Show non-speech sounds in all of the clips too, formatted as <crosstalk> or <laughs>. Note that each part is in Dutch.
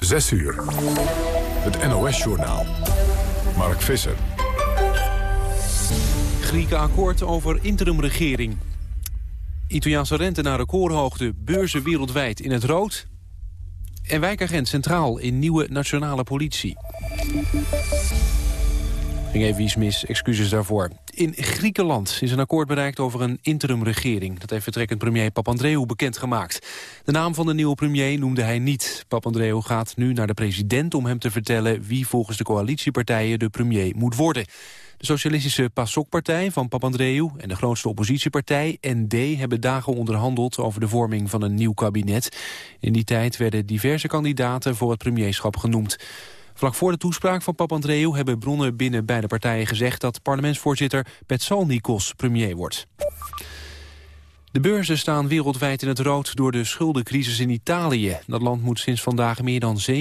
6 uur. Het NOS-journaal. Mark Visser. Grieken akkoord over interimregering. Italiaanse rente naar recordhoogte, beurzen wereldwijd in het rood. En wijkagent centraal in nieuwe nationale politie. Ging even iets mis, excuses daarvoor. In Griekenland is een akkoord bereikt over een interimregering. Dat heeft vertrekkend premier Papandreou bekendgemaakt. De naam van de nieuwe premier noemde hij niet. Papandreou gaat nu naar de president om hem te vertellen... wie volgens de coalitiepartijen de premier moet worden. De socialistische PASOK-partij van Papandreou en de grootste oppositiepartij ND hebben dagen onderhandeld over de vorming van een nieuw kabinet. In die tijd werden diverse kandidaten voor het premierschap genoemd. Vlak voor de toespraak van Papandreou hebben bronnen binnen beide partijen gezegd dat parlementsvoorzitter Petsalnikos premier wordt. De beurzen staan wereldwijd in het rood door de schuldencrisis in Italië. Dat land moet sinds vandaag meer dan 7%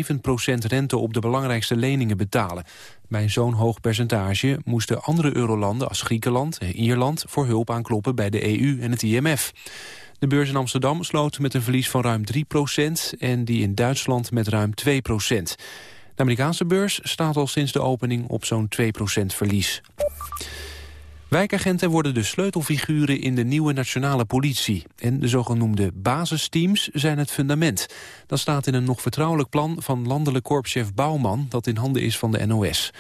rente op de belangrijkste leningen betalen. Bij zo'n hoog percentage moesten andere eurolanden als Griekenland en Ierland voor hulp aankloppen bij de EU en het IMF. De beurs in Amsterdam sloot met een verlies van ruim 3% en die in Duitsland met ruim 2 de Amerikaanse beurs staat al sinds de opening op zo'n 2% verlies. Wijkagenten worden de sleutelfiguren in de nieuwe nationale politie. En de zogenoemde basisteams zijn het fundament. Dat staat in een nog vertrouwelijk plan van landelijk korpschef Bouwman... dat in handen is van de NOS.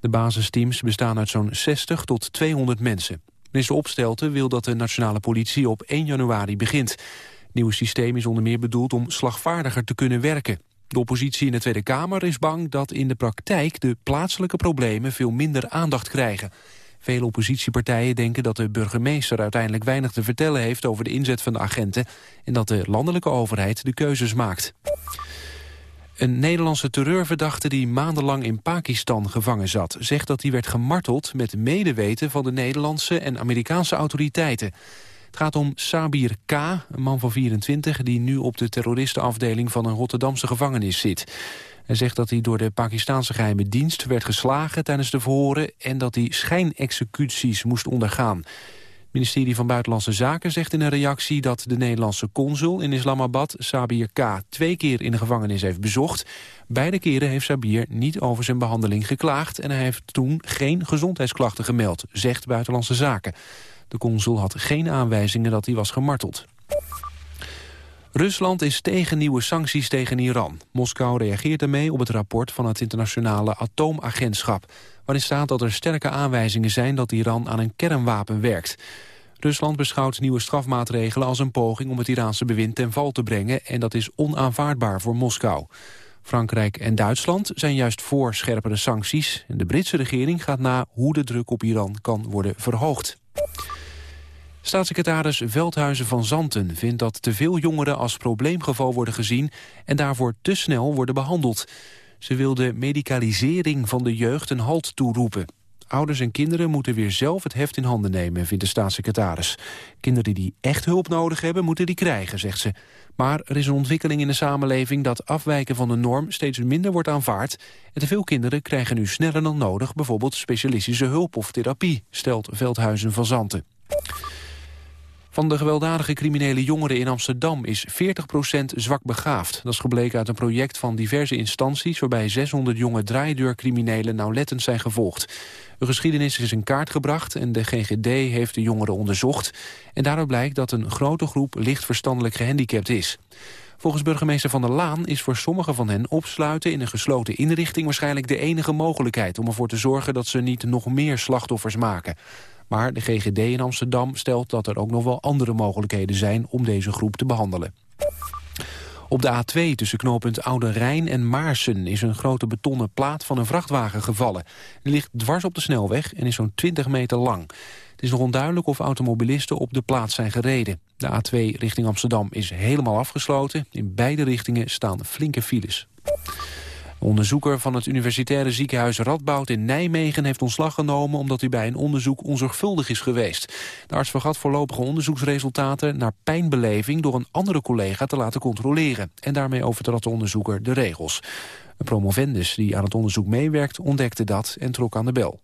De basisteams bestaan uit zo'n 60 tot 200 mensen. Minister Opstelten wil dat de nationale politie op 1 januari begint. Het nieuwe systeem is onder meer bedoeld om slagvaardiger te kunnen werken. De oppositie in de Tweede Kamer is bang dat in de praktijk de plaatselijke problemen veel minder aandacht krijgen. Vele oppositiepartijen denken dat de burgemeester uiteindelijk weinig te vertellen heeft over de inzet van de agenten en dat de landelijke overheid de keuzes maakt. Een Nederlandse terreurverdachte die maandenlang in Pakistan gevangen zat... zegt dat hij werd gemarteld met medeweten van de Nederlandse en Amerikaanse autoriteiten. Het gaat om Sabir K., een man van 24... die nu op de terroristenafdeling van een Rotterdamse gevangenis zit. Hij zegt dat hij door de Pakistanse geheime dienst werd geslagen tijdens de verhoren... en dat hij schijnexecuties moest ondergaan. Het ministerie van Buitenlandse Zaken zegt in een reactie... dat de Nederlandse consul in Islamabad Sabir K. twee keer in de gevangenis heeft bezocht. Beide keren heeft Sabir niet over zijn behandeling geklaagd... en hij heeft toen geen gezondheidsklachten gemeld, zegt Buitenlandse Zaken. De consul had geen aanwijzingen dat hij was gemarteld. Rusland is tegen nieuwe sancties tegen Iran. Moskou reageert ermee op het rapport van het internationale atoomagentschap... waarin staat dat er sterke aanwijzingen zijn dat Iran aan een kernwapen werkt. Rusland beschouwt nieuwe strafmaatregelen als een poging om het Iraanse bewind ten val te brengen... en dat is onaanvaardbaar voor Moskou. Frankrijk en Duitsland zijn juist voor scherpere sancties... en de Britse regering gaat na hoe de druk op Iran kan worden verhoogd. Staatssecretaris Veldhuizen van Zanten vindt dat te veel jongeren als probleemgeval worden gezien en daarvoor te snel worden behandeld. Ze wil de medicalisering van de jeugd een halt toeroepen. Ouders en kinderen moeten weer zelf het heft in handen nemen, vindt de staatssecretaris. Kinderen die echt hulp nodig hebben, moeten die krijgen, zegt ze. Maar er is een ontwikkeling in de samenleving dat afwijken van de norm steeds minder wordt aanvaard. En te veel kinderen krijgen nu sneller dan nodig bijvoorbeeld specialistische hulp of therapie, stelt Veldhuizen van Zanten. Van de gewelddadige criminele jongeren in Amsterdam is 40% zwak begaafd. Dat is gebleken uit een project van diverse instanties... waarbij 600 jonge draaideurcriminelen nauwlettend zijn gevolgd. De geschiedenis is in kaart gebracht en de GGD heeft de jongeren onderzocht. En daaruit blijkt dat een grote groep licht verstandelijk gehandicapt is. Volgens burgemeester Van der Laan is voor sommige van hen opsluiten in een gesloten inrichting waarschijnlijk de enige mogelijkheid om ervoor te zorgen dat ze niet nog meer slachtoffers maken. Maar de GGD in Amsterdam stelt dat er ook nog wel andere mogelijkheden zijn om deze groep te behandelen. Op de A2 tussen knooppunt Oude Rijn en Maarsen is een grote betonnen plaat van een vrachtwagen gevallen. Die ligt dwars op de snelweg en is zo'n 20 meter lang. Het is nog onduidelijk of automobilisten op de plaats zijn gereden. De A2 richting Amsterdam is helemaal afgesloten. In beide richtingen staan flinke files onderzoeker van het universitaire ziekenhuis Radboud in Nijmegen heeft ontslag genomen omdat hij bij een onderzoek onzorgvuldig is geweest. De arts vergat voorlopige onderzoeksresultaten naar pijnbeleving door een andere collega te laten controleren. En daarmee overtrad de onderzoeker de regels. Een promovendus die aan het onderzoek meewerkt ontdekte dat en trok aan de bel.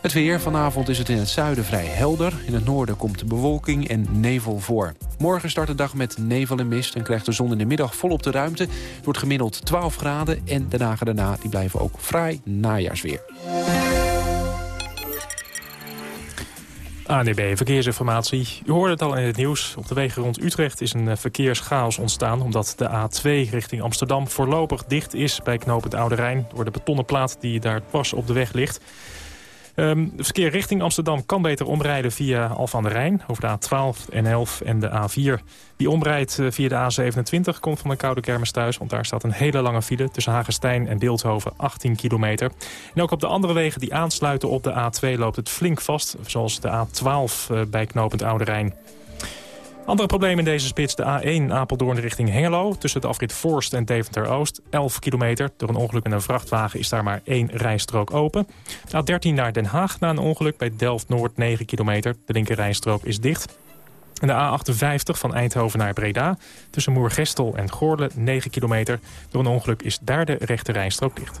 Het weer. Vanavond is het in het zuiden vrij helder. In het noorden komt bewolking en nevel voor. Morgen start de dag met nevel en mist... en krijgt de zon in de middag volop de ruimte. Het wordt gemiddeld 12 graden en de dagen daarna die blijven ook vrij najaarsweer. ANDB Verkeersinformatie. U hoorde het al in het nieuws. Op de wegen rond Utrecht is een eh, verkeerschaos ontstaan... omdat de A2 richting Amsterdam voorlopig dicht is bij knooppunt Oude Rijn... door de betonnen plaat die daar pas op de weg ligt. Um, verkeer richting Amsterdam kan beter omrijden via Alphen aan de Rijn... over de A12, N11 en de A4. Die omrijdt eh, via de A27 komt van de Koude Kermis thuis... want daar staat een hele lange file tussen Hagestein en Beeldhoven, 18 kilometer. En ook op de andere wegen die aansluiten op de A2 loopt het flink vast... zoals de A12 eh, bij knooppunt Oude Rijn. Andere probleem in deze spits, de A1 Apeldoorn richting Hengelo... tussen de afrit Forst en Deventer-Oost, 11 kilometer. Door een ongeluk met een vrachtwagen is daar maar één rijstrook open. De A13 naar Den Haag na een ongeluk bij Delft-Noord, 9 kilometer. De linker rijstrook is dicht. En de A58 van Eindhoven naar Breda. Tussen Moergestel en Goorle, 9 kilometer. Door een ongeluk is daar de rechte rijstrook dicht.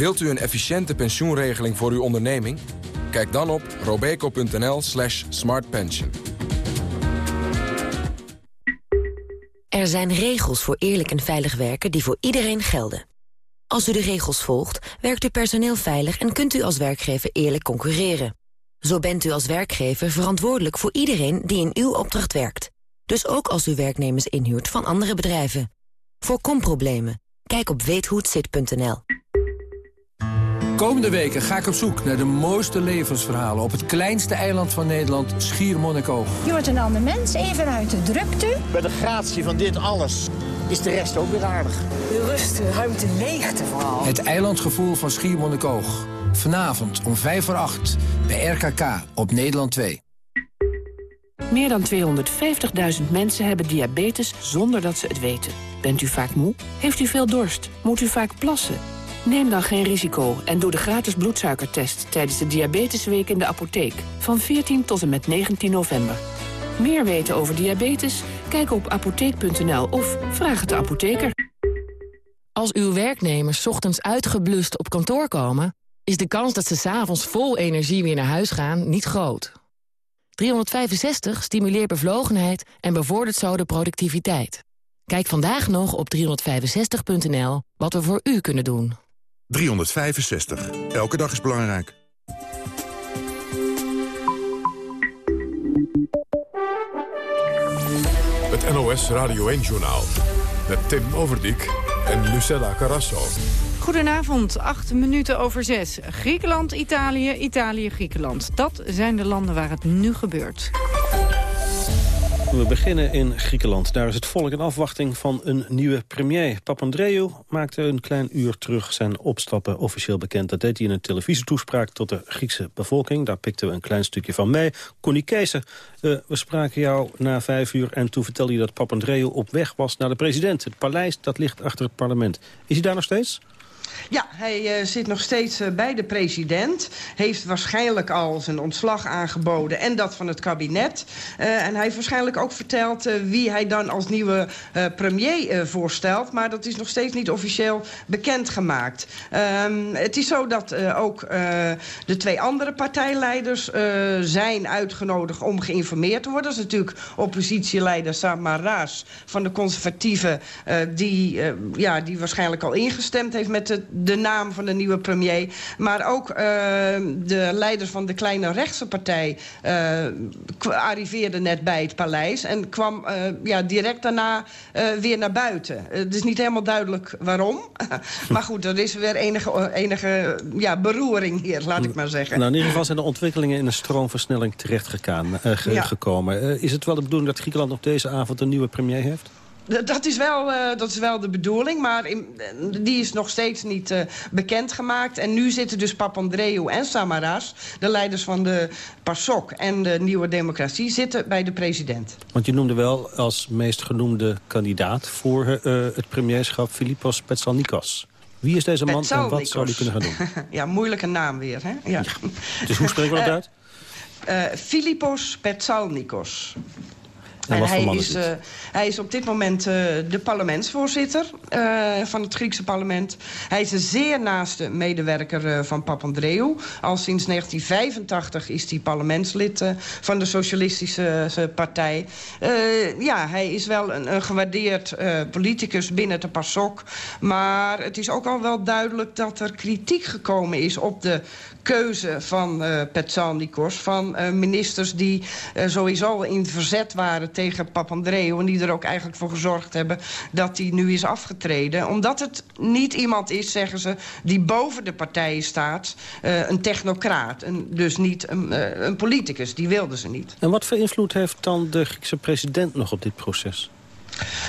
Wilt u een efficiënte pensioenregeling voor uw onderneming? Kijk dan op robeco.nl slash smartpension. Er zijn regels voor eerlijk en veilig werken die voor iedereen gelden. Als u de regels volgt, werkt uw personeel veilig... en kunt u als werkgever eerlijk concurreren. Zo bent u als werkgever verantwoordelijk voor iedereen die in uw opdracht werkt. Dus ook als u werknemers inhuurt van andere bedrijven. Voorkom problemen. Kijk op weethohetzit.nl. Komende weken ga ik op zoek naar de mooiste levensverhalen... op het kleinste eiland van Nederland, Schiermonnikoog. Je wordt een ander mens, even uit de drukte. Bij de gratie van dit alles is de rest ook weer aardig. De rust, de ruimte, leegte vooral. Het eilandgevoel van Schiermonnikoog. Vanavond om 5 voor 8 bij RKK op Nederland 2. Meer dan 250.000 mensen hebben diabetes zonder dat ze het weten. Bent u vaak moe? Heeft u veel dorst? Moet u vaak plassen? Neem dan geen risico en doe de gratis bloedsuikertest tijdens de Diabetesweek in de apotheek van 14 tot en met 19 november. Meer weten over diabetes? Kijk op apotheek.nl of vraag het de apotheker. Als uw werknemers ochtends uitgeblust op kantoor komen... is de kans dat ze s'avonds vol energie weer naar huis gaan niet groot. 365 stimuleert bevlogenheid en bevordert zo de productiviteit. Kijk vandaag nog op 365.nl wat we voor u kunnen doen. 365. Elke dag is belangrijk. Het NOS Radio 1-journaal. Met Tim Overdijk en Lucella Carrasso. Goedenavond, acht minuten over zes. Griekenland, Italië, Italië, Griekenland. Dat zijn de landen waar het nu gebeurt. We beginnen in Griekenland. Daar is het volk in afwachting van een nieuwe premier. Papandreou maakte een klein uur terug zijn opstappen officieel bekend. Dat deed hij in een televisietoespraak tot de Griekse bevolking. Daar pikten we een klein stukje van mee. Connie Kees, uh, we spraken jou na vijf uur en toen vertelde je dat Papandreou op weg was naar de president. Het paleis dat ligt achter het parlement. Is hij daar nog steeds? Ja, hij uh, zit nog steeds uh, bij de president. Heeft waarschijnlijk al zijn ontslag aangeboden en dat van het kabinet. Uh, en hij heeft waarschijnlijk ook verteld wie hij dan als nieuwe premier voorstelt. Maar dat is nog steeds niet officieel bekendgemaakt. Um, het is zo dat ook de twee andere partijleiders zijn uitgenodigd om geïnformeerd te worden. Dat is natuurlijk oppositieleider Samaras van de conservatieven... die, ja, die waarschijnlijk al ingestemd heeft met het de naam van de nieuwe premier. Maar ook de leider van de kleine rechtse partij arriveerde net bij het paleis... en kwam ja, direct daarna weer naar buiten. het is niet helemaal duidelijk waarom. <laughs> maar goed, er is weer enige, enige ja, beroering hier, laat ik maar zeggen. Nou, in ieder geval zijn de ontwikkelingen in een stroomversnelling terechtgekomen. Gekomen. is het wel de bedoeling dat Griekenland op deze avond een nieuwe premier heeft? Dat is, wel, uh, dat is wel de bedoeling, maar in, die is nog steeds niet uh, bekendgemaakt. En nu zitten dus Papandreou en Samaras, de leiders van de PASOK en de Nieuwe Democratie, zitten bij de president. Want je noemde wel als meest genoemde kandidaat voor uh, het premierschap Filipos Petsalnikos. Wie is deze man en wat zou hij kunnen gaan doen? <laughs> ja, moeilijke naam weer, hè? Ja. ja. Dus hoe spreken we dat uit? Filipos Petsalnikos. En hij, is, uh, hij is op dit moment uh, de parlementsvoorzitter uh, van het Griekse parlement. Hij is een zeer naaste medewerker van Papandreou. Al sinds 1985 is hij parlementslid van de Socialistische Partij. ja, hij is wel een, een gewaardeerd politicus binnen de PASOK. Maar het is ook al wel duidelijk dat er kritiek gekomen is op de keuze van uh, Petsanikos. Van uh, ministers die uh, sowieso in verzet waren tegen Papandreou... en die er ook eigenlijk voor gezorgd hebben dat hij nu is afgetreden. Omdat het niet iemand is, zeggen ze, die boven de partijen staat. een technocraat, en dus niet een, een politicus. Die wilden ze niet. En wat voor invloed heeft dan de Griekse president nog op dit proces?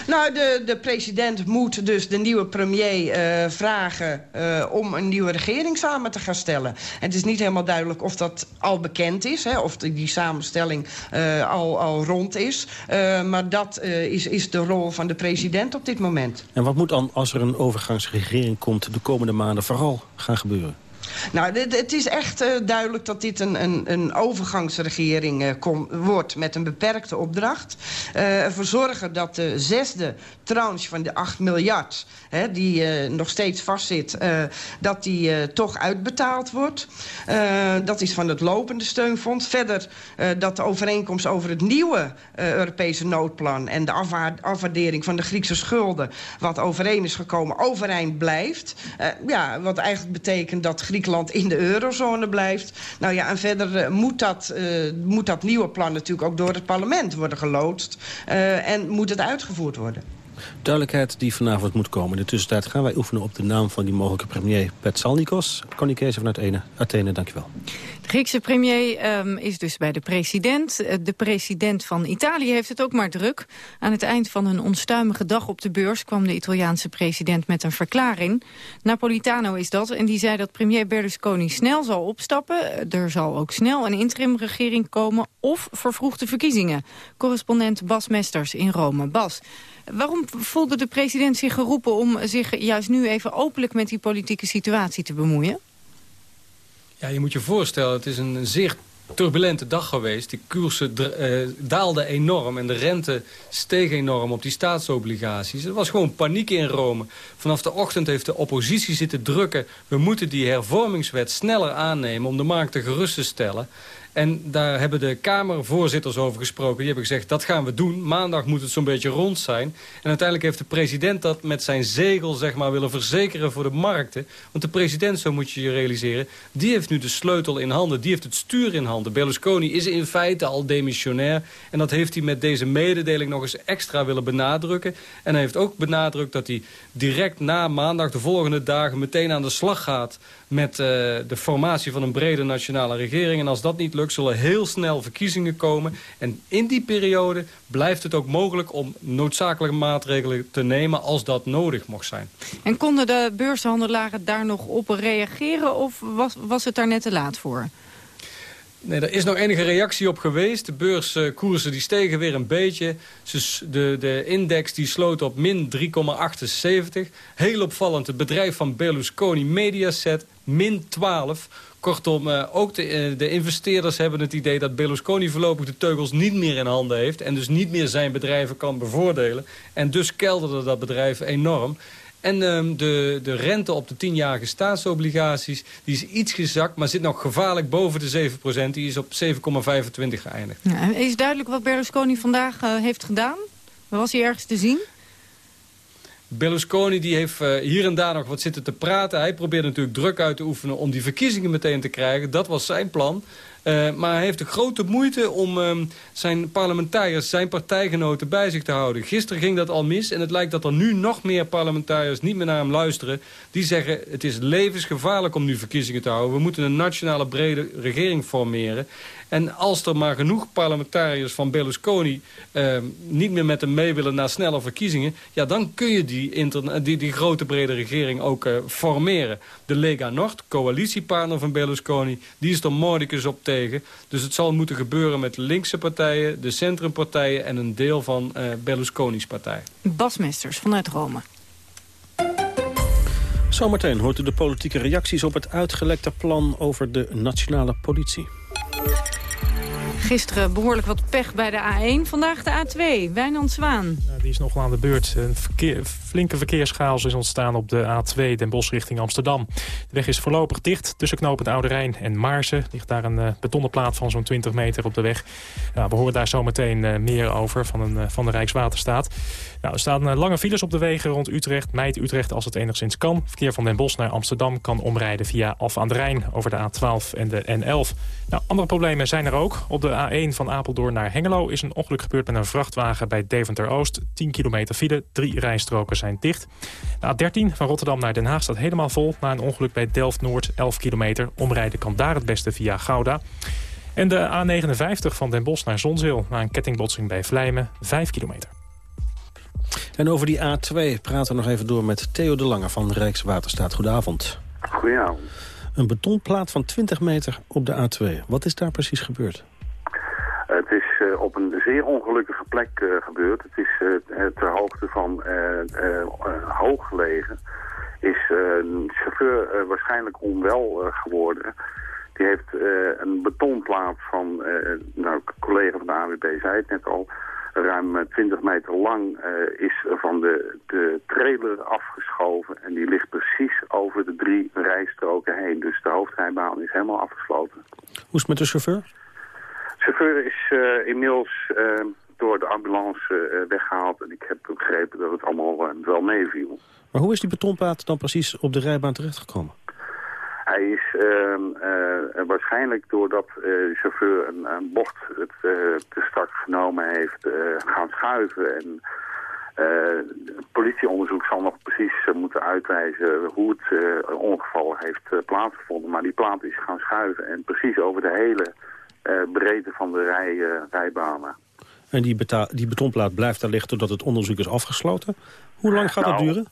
Nou, de, de president moet dus de nieuwe premier uh, vragen... Uh, om een nieuwe regering samen te gaan stellen. En het is niet helemaal duidelijk of dat al bekend is... Hè, of die, samenstelling uh, al, al rond is. maar dat is, is de rol van de president op dit moment. En wat moet dan, als er een overgangsregering komt... de komende maanden vooral gaan gebeuren? Nou, het is echt uh, duidelijk dat dit een, een, een overgangsregering kom, wordt... met een beperkte opdracht. Uh, ervoor zorgen dat de zesde tranche van de 8 miljard... Hè, die nog steeds vastzit, dat die toch uitbetaald wordt. dat is van het lopende steunfonds. Verder dat de overeenkomst over het nieuwe Europese noodplan... en de afwaardering van de Griekse schulden... wat overeen is gekomen, overeind blijft. ja, wat eigenlijk betekent dat Griekenland in de eurozone blijft. Nou ja, en verder uh, moet, dat, uh, moet dat nieuwe plan natuurlijk ook door het parlement worden geloodst. Uh, en moet het uitgevoerd worden. Duidelijkheid die vanavond moet komen. In de tussentijd gaan wij oefenen op de naam van die mogelijke premier Petsalnikos. Connie Kees vanuit Athene, dankjewel. Griekse premier um, is dus bij de president. Eh, de president van Italië heeft het ook maar druk. Aan het eind van een onstuimige dag op de beurs... kwam de Italiaanse president met een verklaring. Napolitano is dat en die zei dat premier Berlusconi snel zal opstappen. Er zal ook snel een interimregering komen of vervroegde verkiezingen. Correspondent Bas Mesters in Rome. Bas, Waarom voelde de president zich geroepen om zich juist nu even openlijk met die politieke situatie te bemoeien? Ja, je moet je voorstellen, het is een zeer turbulente dag geweest. Die koersen uh, daalden enorm en de rente steeg enorm op die staatsobligaties. Er was gewoon paniek in Rome. Vanaf de ochtend heeft de oppositie zitten drukken. We moeten die hervormingswet sneller aannemen om de markten gerust te stellen. En daar hebben de Kamervoorzitters over gesproken. Die hebben gezegd, dat gaan we doen. Maandag moet het zo'n beetje rond zijn. En uiteindelijk heeft de president dat met zijn zegel zeg maar, willen verzekeren voor de markten. Want de president, zo moet je je realiseren... die heeft nu de sleutel in handen. Die heeft het stuur in handen. Berlusconi is in feite al demissionair. En dat heeft hij met deze mededeling nog eens extra willen benadrukken. En hij heeft ook benadrukt dat hij direct na maandag... de volgende dagen meteen aan de slag gaat met uh, de formatie van een brede nationale regering. En als dat niet lukt, zullen heel snel verkiezingen komen. En in die periode blijft het ook mogelijk om noodzakelijke maatregelen te nemen als dat nodig mocht zijn. En konden de beurshandelaren daar nog op reageren of was, was het daar net te laat voor? Nee, er is nog enige reactie op geweest. De beurskoersen die stegen weer een beetje. De, de index die sloot op min 3,78. Heel opvallend, het bedrijf van Berlusconi Mediaset, min 12. Kortom, eh, ook de, eh, de, investeerders hebben het idee dat Berlusconi voorlopig de teugels niet meer in handen heeft. En dus niet meer zijn bedrijven kan bevoordelen. En dus kelderde dat bedrijf enorm. En um, de, de rente op de tienjarige staatsobligaties die is iets gezakt... maar zit nog gevaarlijk boven de 7%. Die is op 7,25 geëindigd. Ja, is duidelijk wat Berlusconi vandaag uh, heeft gedaan? Was hij ergens te zien? Berlusconi die heeft hier en daar nog wat zitten te praten. Hij probeert natuurlijk druk uit te oefenen om die verkiezingen meteen te krijgen. Dat was zijn plan. Uh, maar hij heeft de grote moeite om um, zijn parlementariërs, zijn partijgenoten bij zich te houden. Gisteren ging dat al mis en het lijkt dat er nu nog meer parlementariërs niet meer naar hem luisteren. Die zeggen het is levensgevaarlijk om nu verkiezingen te houden. We moeten een nationale brede regering formeren. En als er maar genoeg parlementariërs van Berlusconi uh, niet meer met hem mee willen naar snelle verkiezingen... ja, dan kun je die, die, die grote brede regering ook uh, formeren. De Lega Nord, coalitiepartner van Berlusconi, die is er mordicus op tegen. Dus het zal moeten gebeuren met linkse partijen, de centrumpartijen... en een deel van uh, Berlusconi's partij. Basmesters vanuit Rome. Zometeen hoort u de politieke reacties op het uitgelekte plan over de nationale politie. Gisteren behoorlijk wat pech bij de A1. Vandaag de A2. Wijnand Zwaan. Die is nog wel aan de beurt. Een flinke verkeerschaos is ontstaan op de A2 Den Bosch richting Amsterdam. De weg is voorlopig dicht tussen knooppunt Oude Rijn en Maarsen. Ligt daar een uh, betonnen plaat van zo'n 20 meter op de weg. We horen daar zometeen uh, meer over van, een, uh, van de Rijkswaterstaat. Nou, er staan lange files op de wegen rond Utrecht. Meid Utrecht als het enigszins kan. Verkeer van Den Bosch naar Amsterdam kan omrijden via Alphen aan de Rijn... over de A12 en de N11. Nou, andere problemen zijn er ook. Op de A1 van Apeldoorn naar Hengelo is een ongeluk gebeurd met een vrachtwagen bij Deventer-Oost. 10 kilometer file, drie rijstroken zijn dicht. De A13 van Rotterdam naar Den Haag staat helemaal vol... na een ongeluk bij Delft-Noord, 11 kilometer. Omrijden kan daar het beste via Gouda. En de A59 van Den Bosch naar Zonzeel... na een kettingbotsing bij Vlijmen, 5 kilometer. En over die A2 praten we nog even door met Theo de Lange van Rijkswaterstaat. Goedenavond. Goedenavond. Een betonplaat van 20 meter op de A2. Wat is daar precies gebeurd? Uh, op een zeer ongelukkige plek uh, gebeurd. Het is uh, ter hoogte van hoog gelegen. Is een chauffeur waarschijnlijk onwel geworden. Die heeft een betonplaat van, nou, een collega van de AWB zei het net al ruim 20 meter lang is van de, de trailer afgeschoven. En die ligt precies over de drie rijstroken heen. Dus de hoofdrijbaan is helemaal afgesloten. Hoe is het met de chauffeur? Chauffeur is uh, inmiddels uh, door de ambulance weggehaald. En ik heb begrepen dat het allemaal wel meeviel. Maar hoe is die betonplaat dan precies op de rijbaan terechtgekomen? Hij is uh, uh, waarschijnlijk doordat uh, de chauffeur een, een bocht het, te strak genomen heeft gaan schuiven. En politieonderzoek zal nog precies moeten uitwijzen hoe het ongeval heeft plaatsgevonden. Maar die plaat is gaan schuiven en precies over de hele breedte van de rij, rijbanen. En die, die betonplaat blijft daar liggen totdat het onderzoek is afgesloten. Hoe lang gaat nou, dat duren?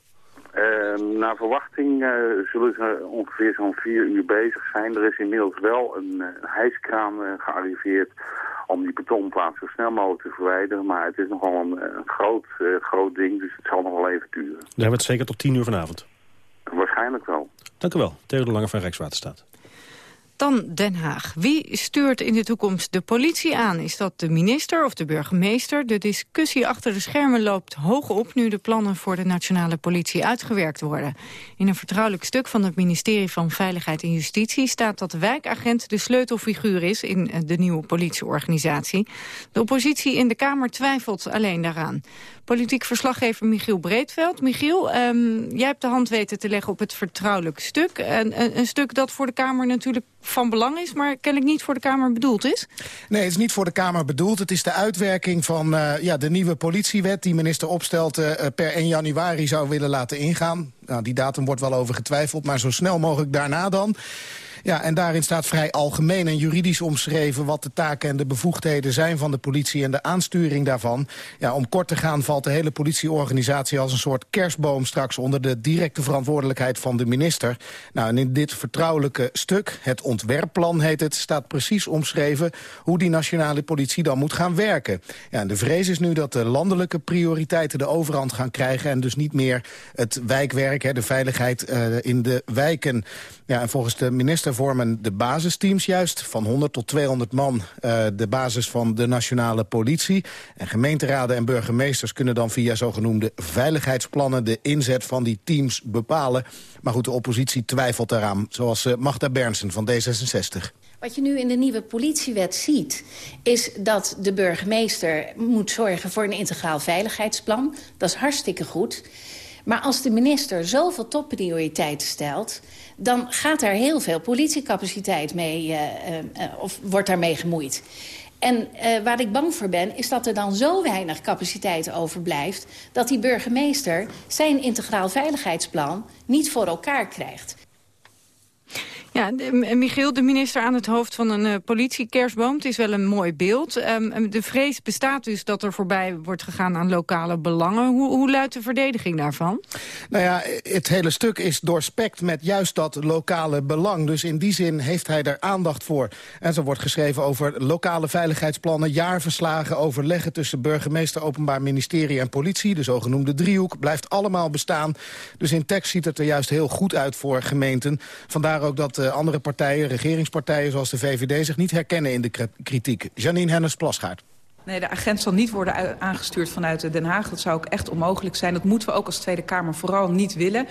Uh, naar verwachting uh, zullen ze ongeveer zo'n vier uur bezig zijn. Er is inmiddels wel een, uh, hijskraan gearriveerd om die betonplaat zo snel mogelijk te verwijderen. Maar het is nogal een, een groot, groot ding, dus het zal nog wel even duren. Dan hebben we het zeker tot tien uur vanavond? Waarschijnlijk wel. Dank u wel. Theo de Lange van Rijkswaterstaat. Dan Den Haag. Wie stuurt in de toekomst de politie aan? Is dat de minister of de burgemeester? De discussie achter de schermen loopt hoog op... nu de plannen voor de nationale politie uitgewerkt worden. In een vertrouwelijk stuk van het ministerie van Veiligheid en Justitie... staat dat de wijkagent de sleutelfiguur is in de nieuwe politieorganisatie. De oppositie in de Kamer twijfelt alleen daaraan. Politiek verslaggever Michiel Breedveld. Michiel, um, jij hebt de hand weten te leggen op het vertrouwelijk stuk. Een, een, stuk dat voor de Kamer natuurlijk van belang is... maar kennelijk niet voor de Kamer bedoeld is? Nee, het is niet voor de Kamer bedoeld. Het is de uitwerking van uh, ja, de nieuwe politiewet... die minister Opstelten uh, per 1 januari zou willen laten ingaan. Nou, die datum wordt wel over getwijfeld, maar zo snel mogelijk daarna dan... Ja, en daarin staat vrij algemeen en juridisch omschreven... wat de taken en de bevoegdheden zijn van de politie en de aansturing daarvan. Ja, om kort te gaan valt de hele politieorganisatie als een soort kerstboom... straks onder de directe verantwoordelijkheid van de minister. Nou, en in dit vertrouwelijke stuk, het ontwerpplan heet het... staat precies omschreven hoe die nationale politie dan moet gaan werken. Ja, en de vrees is nu dat de landelijke prioriteiten de overhand gaan krijgen... en dus niet meer het wijkwerk, hè, de veiligheid uh, in de wijken. Ja, en volgens de minister vormen de basisteams juist van 100 tot 200 man uh, de basis van de nationale politie. En gemeenteraden en burgemeesters kunnen dan via zogenoemde veiligheidsplannen de inzet van die teams bepalen. Maar goed, de oppositie twijfelt daaraan, zoals uh, Magda Bernsen van D66. Wat je nu in de nieuwe politiewet ziet... is dat de burgemeester moet zorgen voor een integraal veiligheidsplan. Dat is hartstikke goed. Maar als de minister zoveel topprioriteiten stelt... dan gaat daar heel veel politiecapaciteit mee, uh, uh, of wordt daarmee gemoeid. En waar ik bang voor ben, is dat er dan zo weinig capaciteit overblijft... dat die burgemeester zijn integraal veiligheidsplan niet voor elkaar krijgt. Ja, Michiel, de minister aan het hoofd van een uh, politiekerstboom. Het is wel een mooi beeld. Um, de vrees bestaat dus dat er voorbij wordt gegaan aan lokale belangen. Hoe, hoe luidt de verdediging daarvan? Nou ja, het hele stuk is doorspekt met juist dat lokale belang. Dus in die zin heeft hij er aandacht voor. En zo wordt geschreven over lokale veiligheidsplannen... jaarverslagen, overleggen tussen burgemeester, openbaar ministerie en politie. De zogenoemde driehoek blijft allemaal bestaan. Dus in tekst ziet het er juist heel goed uit voor gemeenten. Vandaar ook dat andere partijen, regeringspartijen zoals de VVD... zich niet herkennen in de kritiek. Janine Hennis-Plasgaard. Nee, de agent zal niet worden aangestuurd vanuit Den Haag. Dat zou ook echt onmogelijk zijn. Dat moeten we ook als Tweede Kamer vooral niet willen.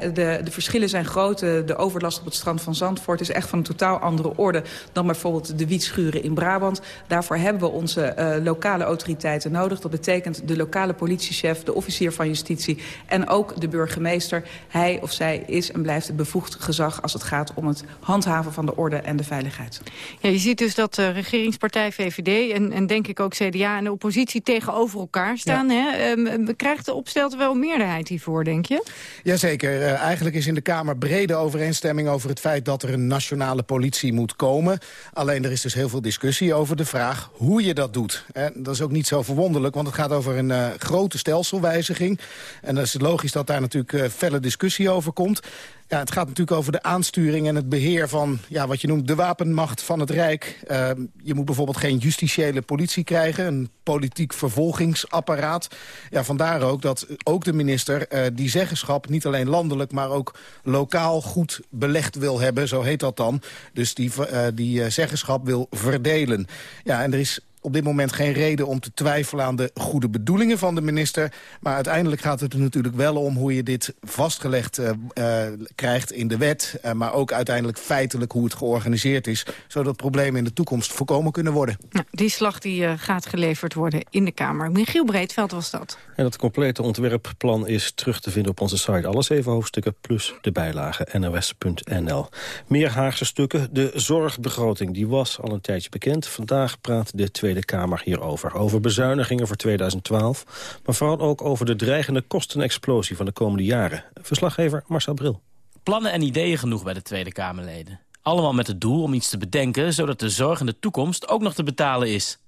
de, de verschillen zijn groot. De overlast op het strand van Zandvoort is echt van een totaal andere orde... dan bijvoorbeeld de wietschuren in Brabant. Daarvoor hebben we onze uh, lokale autoriteiten nodig. Dat betekent de lokale politiechef, de officier van justitie... en ook de burgemeester. Hij of zij is en blijft het bevoegd gezag... als het gaat om het handhaven van de orde en de veiligheid. Ja, je ziet dus dat de regeringspartij VVD... en, en denk ik ook CDA en de oppositie tegenover elkaar staan. Ja. Hè? Um, krijgt de opstelte wel meerderheid hiervoor, denk je? Jazeker. Uh, eigenlijk is in de Kamer brede overeenstemming over het feit dat er een nationale politie moet komen. Alleen er is dus heel veel discussie over de vraag hoe je dat doet. En dat is ook niet zo verwonderlijk, want het gaat over een uh, grote stelselwijziging. En dat is logisch dat daar natuurlijk uh, felle discussie over komt. Ja, het gaat natuurlijk over de aansturing en het beheer van ja, wat je noemt de wapenmacht van het Rijk. Uh, je moet bijvoorbeeld geen justitiële politie krijgen, een politiek vervolgingsapparaat. Ja, vandaar ook dat ook de minister uh, die zeggenschap niet alleen landelijk, maar ook lokaal goed belegd wil hebben, zo heet dat dan. Dus die, uh, die zeggenschap wil verdelen. Ja, en er is op dit moment geen reden om te twijfelen aan de goede bedoelingen van de minister. Maar uiteindelijk gaat het er natuurlijk wel om hoe je dit vastgelegd uh, uh, krijgt in de wet. Uh, maar ook uiteindelijk feitelijk hoe het georganiseerd is. Zodat problemen in de toekomst voorkomen kunnen worden. Nou, die slag die, gaat geleverd worden in de Kamer. Michiel Breedveld was dat. En het complete ontwerpplan is terug te vinden op onze site. Alle zeven hoofdstukken plus de bijlage nws.nl. Meer Haagse stukken. De zorgbegroting die was al een tijdje bekend. Vandaag praat de Tweede Tweede Kamer hierover. Over bezuinigingen voor 2012, maar vooral ook over de dreigende kostenexplosie van de komende jaren. Verslaggever Marcel Bril. Plannen en ideeën genoeg bij de Tweede Kamerleden. Allemaal met het doel om iets te bedenken, zodat de zorg in de toekomst ook nog te betalen is.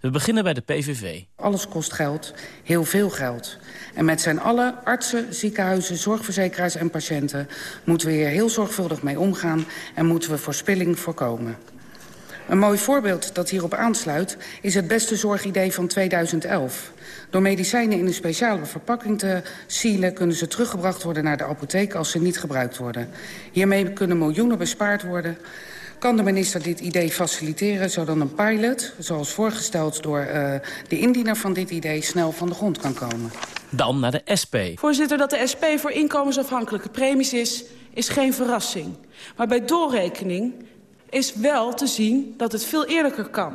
We beginnen bij de PVV. Alles kost geld, heel veel geld. En met zijn allen, artsen, ziekenhuizen, zorgverzekeraars en patiënten... moeten we hier heel zorgvuldig mee omgaan en moeten we voorspilling voorkomen. Een mooi voorbeeld dat hierop aansluit is het beste zorgidee van 2011. Door medicijnen in een speciale verpakking te sealen... kunnen ze teruggebracht worden naar de apotheek als ze niet gebruikt worden. Hiermee kunnen miljoenen bespaard worden... Kan de minister dit idee faciliteren zodat een pilot, zoals voorgesteld door uh, de indiener van dit idee, snel van de grond kan komen? Dan naar de SP. Voorzitter, dat de SP voor inkomensafhankelijke premies is, is geen verrassing. Maar bij doorrekening is wel te zien dat het veel eerlijker kan.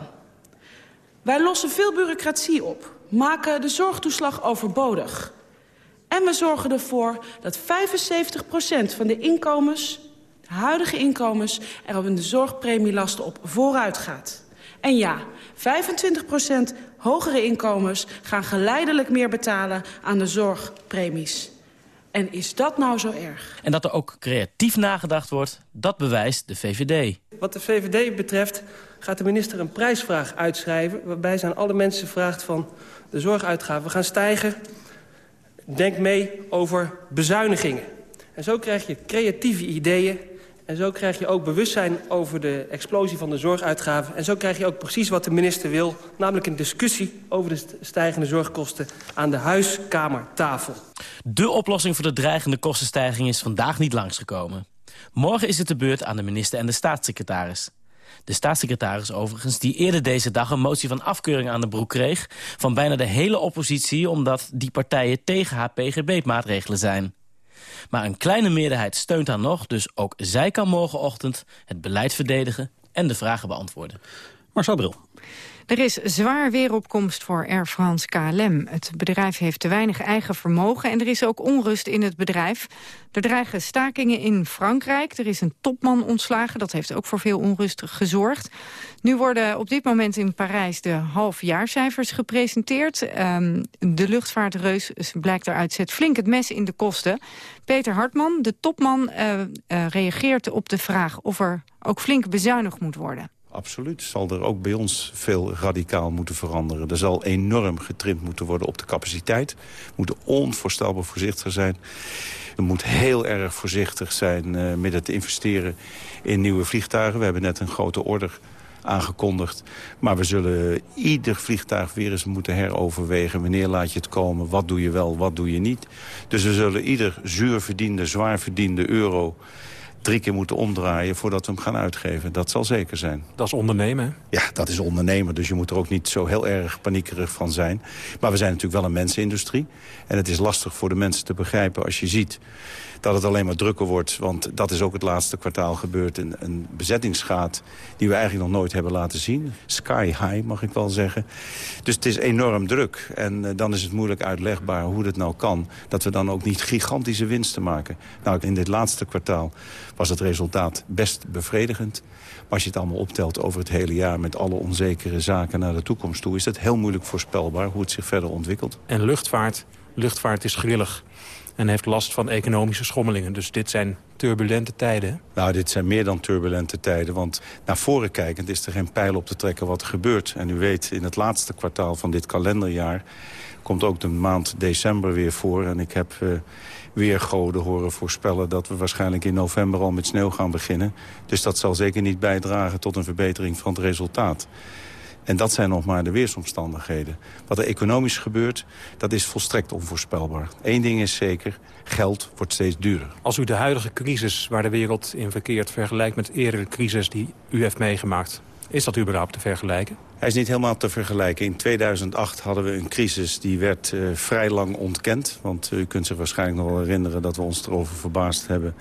Wij lossen veel bureaucratie op, maken de zorgtoeslag overbodig. En we zorgen ervoor dat 75% van de inkomens, de huidige inkomens... er op de zorgpremielasten op vooruit gaat. En ja, 25% hogere inkomens gaan geleidelijk meer betalen aan de zorgpremies. En is dat nou zo erg? En dat er ook creatief nagedacht wordt, dat bewijst de VVD. Wat de VVD betreft gaat de minister een prijsvraag uitschrijven... waarbij ze aan alle mensen vraagt van de zorguitgaven gaan stijgen. Denk mee over bezuinigingen. En zo krijg je creatieve ideeën en zo krijg je ook bewustzijn over de explosie van de zorguitgaven. En zo krijg je ook precies wat de minister wil. Namelijk een discussie over de stijgende zorgkosten aan de huiskamertafel. De oplossing voor de dreigende kostenstijging is vandaag niet langsgekomen. Morgen is het de beurt aan de minister en de staatssecretaris. De staatssecretaris overigens, die eerder deze dag een motie van afkeuring aan de broek kreeg... van bijna de hele oppositie, omdat die partijen tegen haar PGB-maatregelen zijn. Maar een kleine meerderheid steunt haar nog, dus ook zij kan morgenochtend het beleid verdedigen en de vragen beantwoorden. Marcel Bril. Er is zwaar weeropkomst voor Air France KLM. Het bedrijf heeft te weinig eigen vermogen en er is ook onrust in het bedrijf. Er dreigen stakingen in Frankrijk. Er is een topman ontslagen, dat heeft ook voor veel onrust gezorgd. Nu worden op dit moment in Parijs de halfjaarcijfers gepresenteerd. Um, de luchtvaartreus blijkt eruit zet flink het mes in de kosten. Peter Hartman, de topman, uh, reageert op de vraag of er ook flink bezuinigd moet worden. Absoluut zal er ook bij ons veel radicaal moeten veranderen. Er zal enorm getrimd moeten worden op de capaciteit. We moeten onvoorstelbaar voorzichtig zijn. Er moet heel erg voorzichtig zijn uh, met het investeren in nieuwe vliegtuigen. We hebben net een grote order aangekondigd. Maar we zullen ieder vliegtuig weer eens moeten heroverwegen. Wanneer laat je het komen? Wat doe je wel? Wat doe je niet? Dus we zullen ieder zuur verdiende, zwaar verdiende euro drie keer moeten omdraaien voordat we hem gaan uitgeven. Dat zal zeker zijn. Dat is ondernemen, Ja, dat is ondernemen. Dus je moet er ook niet zo heel erg paniekerig van zijn. Maar we zijn natuurlijk wel een mensenindustrie. En het is lastig voor de mensen te begrijpen als je ziet dat het alleen maar drukker wordt. Want dat is ook het laatste kwartaal gebeurd. Een, een bezettingsgraad die we eigenlijk nog nooit hebben laten zien. Sky high, mag ik wel zeggen. Dus het is enorm druk. En uh, dan is het moeilijk uitlegbaar hoe het nou kan... dat we dan ook niet gigantische winsten maken. Nou, in dit laatste kwartaal was het resultaat best bevredigend. Maar als je het allemaal optelt over het hele jaar... met alle onzekere zaken naar de toekomst toe... is het heel moeilijk voorspelbaar hoe het zich verder ontwikkelt. En luchtvaart, luchtvaart is grillig en heeft last van economische schommelingen. Dus dit zijn turbulente tijden. Nou, dit zijn meer dan turbulente tijden. Want naar voren kijkend is er geen pijl op te trekken wat er gebeurt. En u weet, in het laatste kwartaal van dit kalenderjaar... komt ook de maand december weer voor. En ik heb uh, weer goden horen voorspellen... dat we waarschijnlijk in november al met sneeuw gaan beginnen. Dus dat zal zeker niet bijdragen tot een verbetering van het resultaat. En dat zijn nog maar de weersomstandigheden. Wat er economisch gebeurt, dat is volstrekt onvoorspelbaar. Eén ding is zeker, geld wordt steeds duurder. Als u de huidige crisis waar de wereld in verkeert... vergelijkt met eerdere crisis die u heeft meegemaakt... is dat überhaupt te vergelijken? Hij is niet helemaal te vergelijken. In 2008 hadden we een crisis die werd uh, vrij lang ontkend. Want u kunt zich waarschijnlijk nog wel herinneren dat we ons erover verbaasd hebben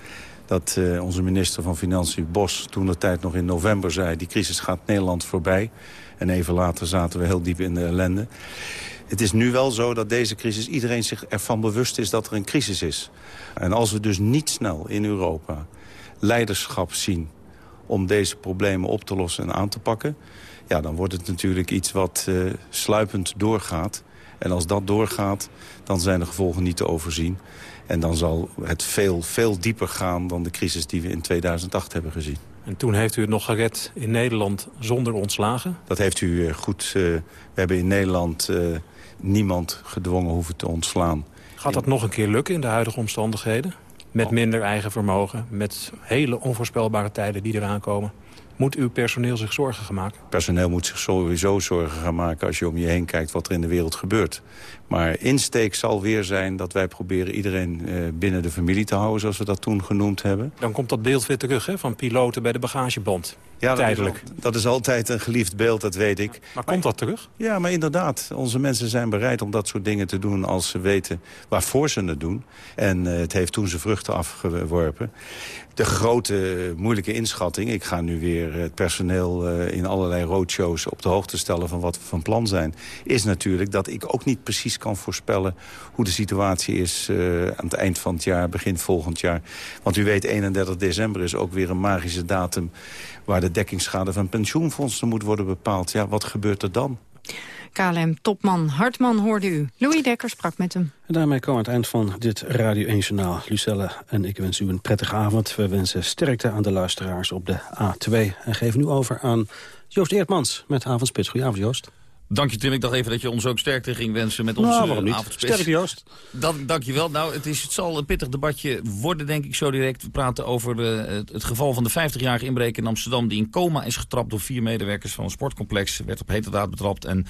dat uh, onze minister van Financiën Bos toen de tijd nog in november zei... die crisis gaat Nederland voorbij. En even later zaten we heel diep in de ellende. Het is nu wel zo dat deze crisis iedereen zich ervan bewust is dat er een crisis is. En als we dus niet snel in Europa leiderschap zien om deze problemen op te lossen en aan te pakken... ja, dan wordt het natuurlijk iets wat uh, sluipend doorgaat. En als dat doorgaat, dan zijn de gevolgen niet te overzien. En dan zal het veel, veel dieper gaan dan de crisis die we in 2008 hebben gezien. En toen heeft u het nog gered in Nederland zonder ontslagen? Dat heeft u goed... Uh, we hebben in Nederland uh, niemand gedwongen hoeven te ontslaan. Gaat dat nog een keer lukken in de huidige omstandigheden? Met minder eigen vermogen, met hele onvoorspelbare tijden die eraan komen. Moet uw personeel zich zorgen gaan maken? Personeel moet zich sowieso zorgen gaan maken als je om je heen kijkt wat er in de wereld gebeurt. Maar insteek zal weer zijn dat wij proberen iedereen uh, binnen de familie te houden... zoals we dat toen genoemd hebben. Dan komt dat beeld weer terug hè, van piloten bij de bagageband. Ja, Tijdelijk. Dat is, dat is altijd een geliefd beeld, dat weet ik. Maar, maar komt dat terug? Ja, maar inderdaad. Onze mensen zijn bereid om dat soort dingen te doen... als ze weten waarvoor ze het doen. En uh, het heeft toen zijn vruchten afgeworpen. De grote moeilijke inschatting... ik ga nu weer het personeel uh, in allerlei roadshows op de hoogte stellen... van wat we van plan zijn... is natuurlijk dat ik ook niet precies kan voorspellen... hoe de situatie is uh, aan het eind van het jaar, begin volgend jaar. Want u weet, 31 december is ook weer een magische datum... waar de dekkingsschade van pensioenfondsen moet worden bepaald. Ja, wat gebeurt er dan? KLM-topman Hartman hoorde u. Louis Dekker sprak met hem. En daarmee komen we aan het eind van dit Radio 1 Journaal. Lucelle en ik wens u een prettige avond. We wensen sterkte aan de luisteraars op de A2. En geven nu over aan Joost Eertmans met Avondspits. Goedenavond Joost. Dank je Tim, ik dacht even dat je ons ook sterkte ging wensen met onze nou, waarom. Sterk Joost. Dat, dank je wel. Nou, het, is, het zal een pittig debatje worden denk ik zo direct. We praten over de, het, het, geval van de 50-jarige inbreker in Amsterdam... die in coma is getrapt door vier medewerkers van een sportcomplex. Werd op heterdaad betrapt en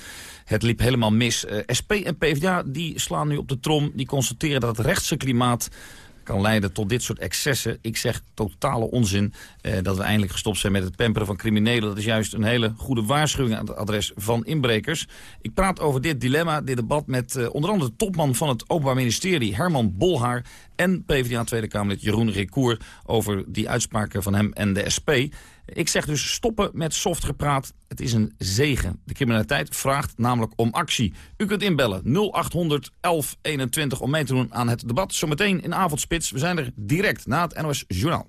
het liep helemaal mis. Uh, SP en PvdA die slaan nu op de trom. Die constateren dat het rechtse klimaat kan leiden tot dit soort excessen. Ik zeg totale onzin eh, dat we eindelijk gestopt zijn met het pamperen van criminelen. Dat is juist een hele goede waarschuwing aan het adres van inbrekers. Ik praat over dit dilemma, dit debat met eh, onder andere de topman van het Openbaar Ministerie, Herman Bolhaar, en PvdA Tweede Kamerlid Jeroen Recour over die uitspraken van hem en de SP. Ik zeg dus stoppen met soft gepraat. Het is een zegen. De criminaliteit vraagt namelijk om actie. U kunt inbellen 0800 1121 om mee te doen aan het debat. Zometeen in Avondspits. We zijn er direct na het NOS Journaal.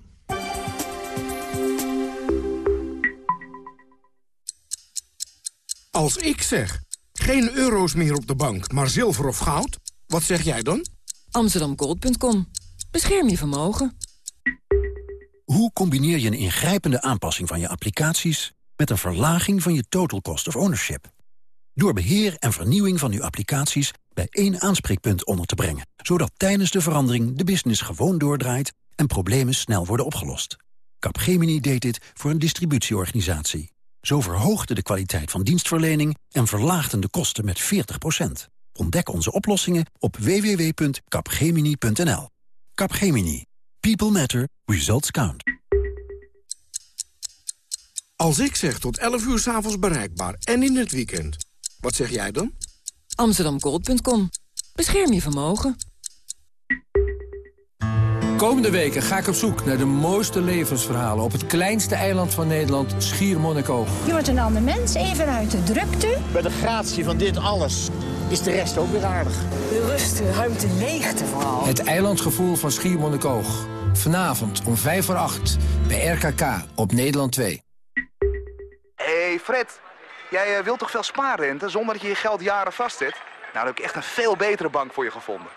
Als ik zeg, geen euro's meer op de bank, maar zilver of goud, wat zeg jij dan? Amsterdamgold.com. Bescherm je vermogen. Hoe combineer je een ingrijpende aanpassing van je applicaties... met een verlaging van je total cost of ownership? Door beheer en vernieuwing van uw applicaties bij één aanspreekpunt onder te brengen... zodat tijdens de verandering de business gewoon doordraait... en problemen snel worden opgelost. Capgemini deed dit voor een distributieorganisatie. Zo verhoogde de kwaliteit van dienstverlening en verlaagden de kosten met 40% Ontdek onze oplossingen op www.capgemini.nl. Capgemini. People matter. Results count. Als ik zeg tot 11 uur s'avonds bereikbaar en in het weekend, wat zeg jij dan? Amsterdamgold.com. Bescherm je vermogen. Komende weken ga ik op zoek naar de mooiste levensverhalen... op het kleinste eiland van Nederland, Schiermonnikoog. Je wordt een ander mens, even uit de drukte. Bij de gratie van dit alles is de rest ook weer aardig. De rust, de ruimte, leegte vooral. Het eilandgevoel van Schiermonnikoog. Vanavond om 5 voor 8 bij RKK op Nederland 2. hey Fred, jij eh, wilt toch veel spaarrente zonder dat je je geld jaren vastzet? Nou, dan heb ik echt een veel betere bank voor je gevonden.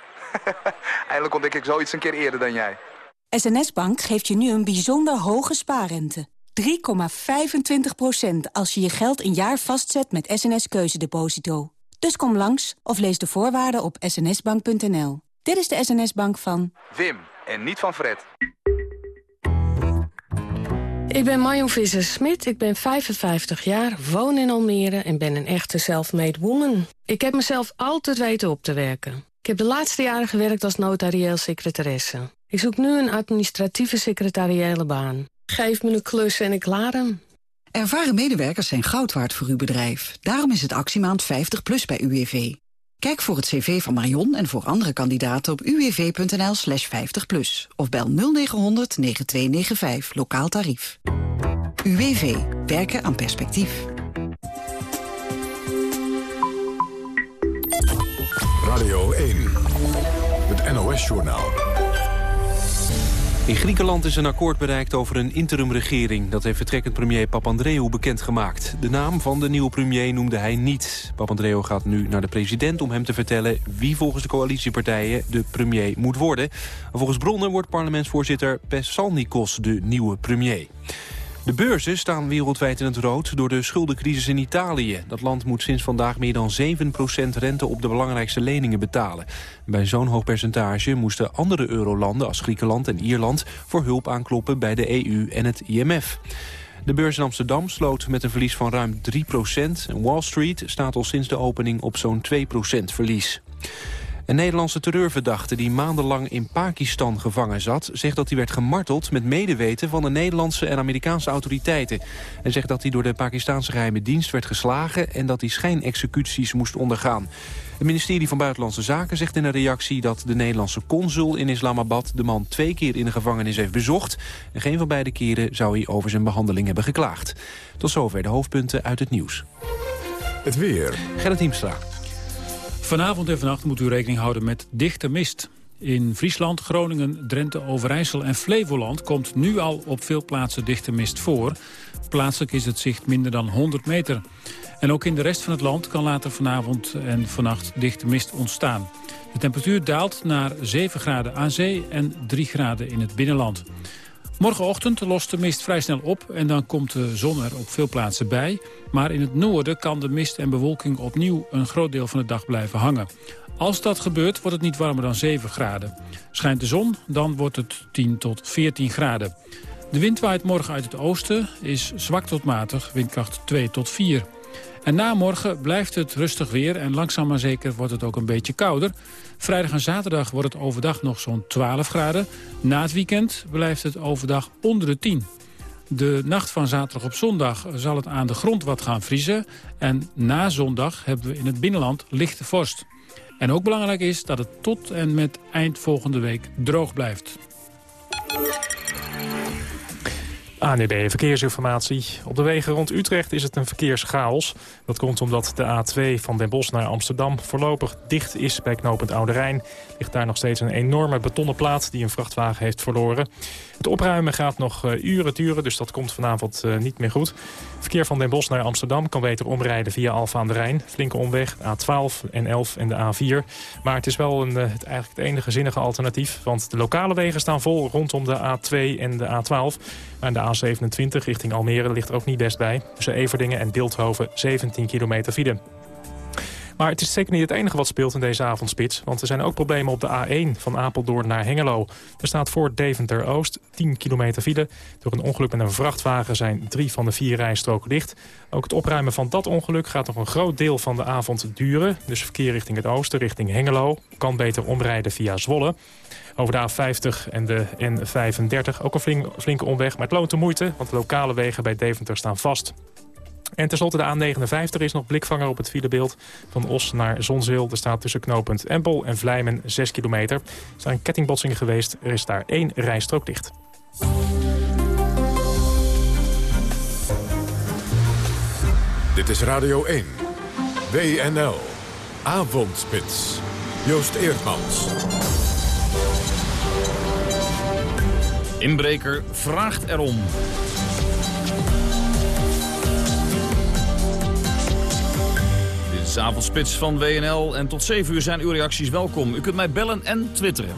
<laughs> Eindelijk ontdek ik zoiets een keer eerder dan jij. SNS Bank geeft je nu een bijzonder hoge spaarrente. 3,25% als je je geld een jaar vastzet met SNS Keuzedeposito. Dus kom langs of lees de voorwaarden op snsbank.nl. Dit is de SNS-bank van... Wim, en niet van Fred. Ik ben Marion Visser-Smit, ik ben 55 jaar, woon in Almere... en ben een echte self-made woman. Ik heb mezelf altijd weten op te werken. Ik heb de laatste jaren gewerkt als notarieel secretaresse. Ik zoek nu een administratieve secretariële baan. Geef me een klus en ik laat hem. Ervaren medewerkers zijn goud waard voor uw bedrijf. Daarom is het actiemaand 50 plus bij UWV. Kijk voor het cv van Marion en voor andere kandidaten op uwv.nl slash 50 plus. Of bel 0900 9295, lokaal tarief. UWV, werken aan perspectief. Radio 1, het NOS-journaal. In Griekenland is een akkoord bereikt over een interimregering. Dat heeft vertrekkend premier Papandreou bekendgemaakt. De naam van de nieuwe premier noemde hij niet. Papandreou gaat nu naar de president om hem te vertellen... wie volgens de coalitiepartijen de premier moet worden. Volgens bronnen wordt parlementsvoorzitter Pessalnikos de nieuwe premier. De beurzen staan wereldwijd in het rood door de schuldencrisis in Italië. Dat land moet sinds vandaag meer dan 7% rente op de belangrijkste leningen betalen. Bij zo'n hoog percentage moesten andere eurolanden als Griekenland en Ierland... voor hulp aankloppen bij de EU en het IMF. De beurs in Amsterdam sloot met een verlies van ruim 3% Wall Street staat al sinds de opening op zo'n 2% verlies. Een Nederlandse terreurverdachte die maandenlang in Pakistan gevangen zat... zegt dat hij werd gemarteld met medeweten van de Nederlandse en Amerikaanse autoriteiten. Hij zegt dat hij door de Pakistanse geheime dienst werd geslagen... en dat hij schijnexecuties moest ondergaan. Het ministerie van Buitenlandse Zaken zegt in een reactie... dat de Nederlandse consul in Islamabad de man twee keer in de gevangenis heeft bezocht. En geen van beide keren zou hij over zijn behandeling hebben geklaagd. Tot zover de hoofdpunten uit het nieuws. Het weer. Gerrit Hiemstra. Vanavond en vannacht moet u rekening houden met dichte mist. In Friesland, Groningen, Drenthe, Overijssel en Flevoland... komt nu al op veel plaatsen dichte mist voor. Plaatselijk is het zicht minder dan 100 meter. En ook in de rest van het land kan later vanavond en vannacht dichte mist ontstaan. De temperatuur daalt naar 7 graden aan zee en 3 graden in het binnenland. Morgenochtend lost de mist vrij snel op en dan komt de zon er op veel plaatsen bij. Maar in het noorden kan de mist en bewolking opnieuw een groot deel van de dag blijven hangen. Als dat gebeurt wordt het niet warmer dan 7 graden. Schijnt de zon, dan wordt het 10 tot 14 graden. De wind waait morgen uit het oosten, is zwak tot matig, windkracht 2 tot 4. En na morgen blijft het rustig weer en langzaam maar zeker wordt het ook een beetje kouder. Vrijdag en zaterdag wordt het overdag nog zo'n 12 graden. Na het weekend blijft het overdag onder de 10. De nacht van zaterdag op zondag zal het aan de grond wat gaan vriezen. En na zondag hebben we in het binnenland lichte vorst. En ook belangrijk is dat het tot en met eind volgende week droog blijft. ANEB Verkeersinformatie. Op de wegen rond Utrecht is het een verkeerschaos. Dat komt omdat de A2 van Den Bosch naar Amsterdam voorlopig dicht is bij knooppunt Oude Rijn. Ligt daar nog steeds een enorme betonnen plaat die een vrachtwagen heeft verloren. Het opruimen gaat nog uh, uren duren, dus dat komt vanavond uh, niet meer goed. Verkeer van Den Bosch naar Amsterdam kan beter omrijden via Alfa aan de Rijn. Flinke omweg, A12, N11 en de A4. Maar het is wel een, uh, het, eigenlijk het enige zinnige alternatief. Want de lokale wegen staan vol rondom de A2 en de A12. Maar de A27 richting Almere ligt er ook niet best bij. Tussen Everdingen en Beeldhoven 17 kilometer file. Maar het is zeker niet het enige wat speelt in deze avondspits. Want er zijn ook problemen op de A1 van Apeldoorn naar Hengelo. Er staat voor Deventer-Oost 10 kilometer file. Door een ongeluk met een vrachtwagen zijn drie van de vier rijstroken dicht. Ook het opruimen van dat ongeluk gaat nog een groot deel van de avond duren. Dus verkeer richting het oosten, richting Hengelo... kan beter omrijden via Zwolle. Over de A50 en de N35 ook een flink, flinke omweg. Maar het loont de moeite, want lokale wegen bij Deventer staan vast. En tenslotte de A59 is nog blikvanger op het filebeeld. Van Os naar Zonzeel. Er staat tussen knooppunt Empel en Vlijmen 6 kilometer. Er zijn kettingbotsingen geweest. Er is daar één rijstrook dicht. Dit is Radio 1. WNL. Avondspits. Joost Eerdmans. Inbreker vraagt erom. Dit is avondspits van WNL en tot 7 uur zijn uw reacties welkom. U kunt mij bellen en twitteren.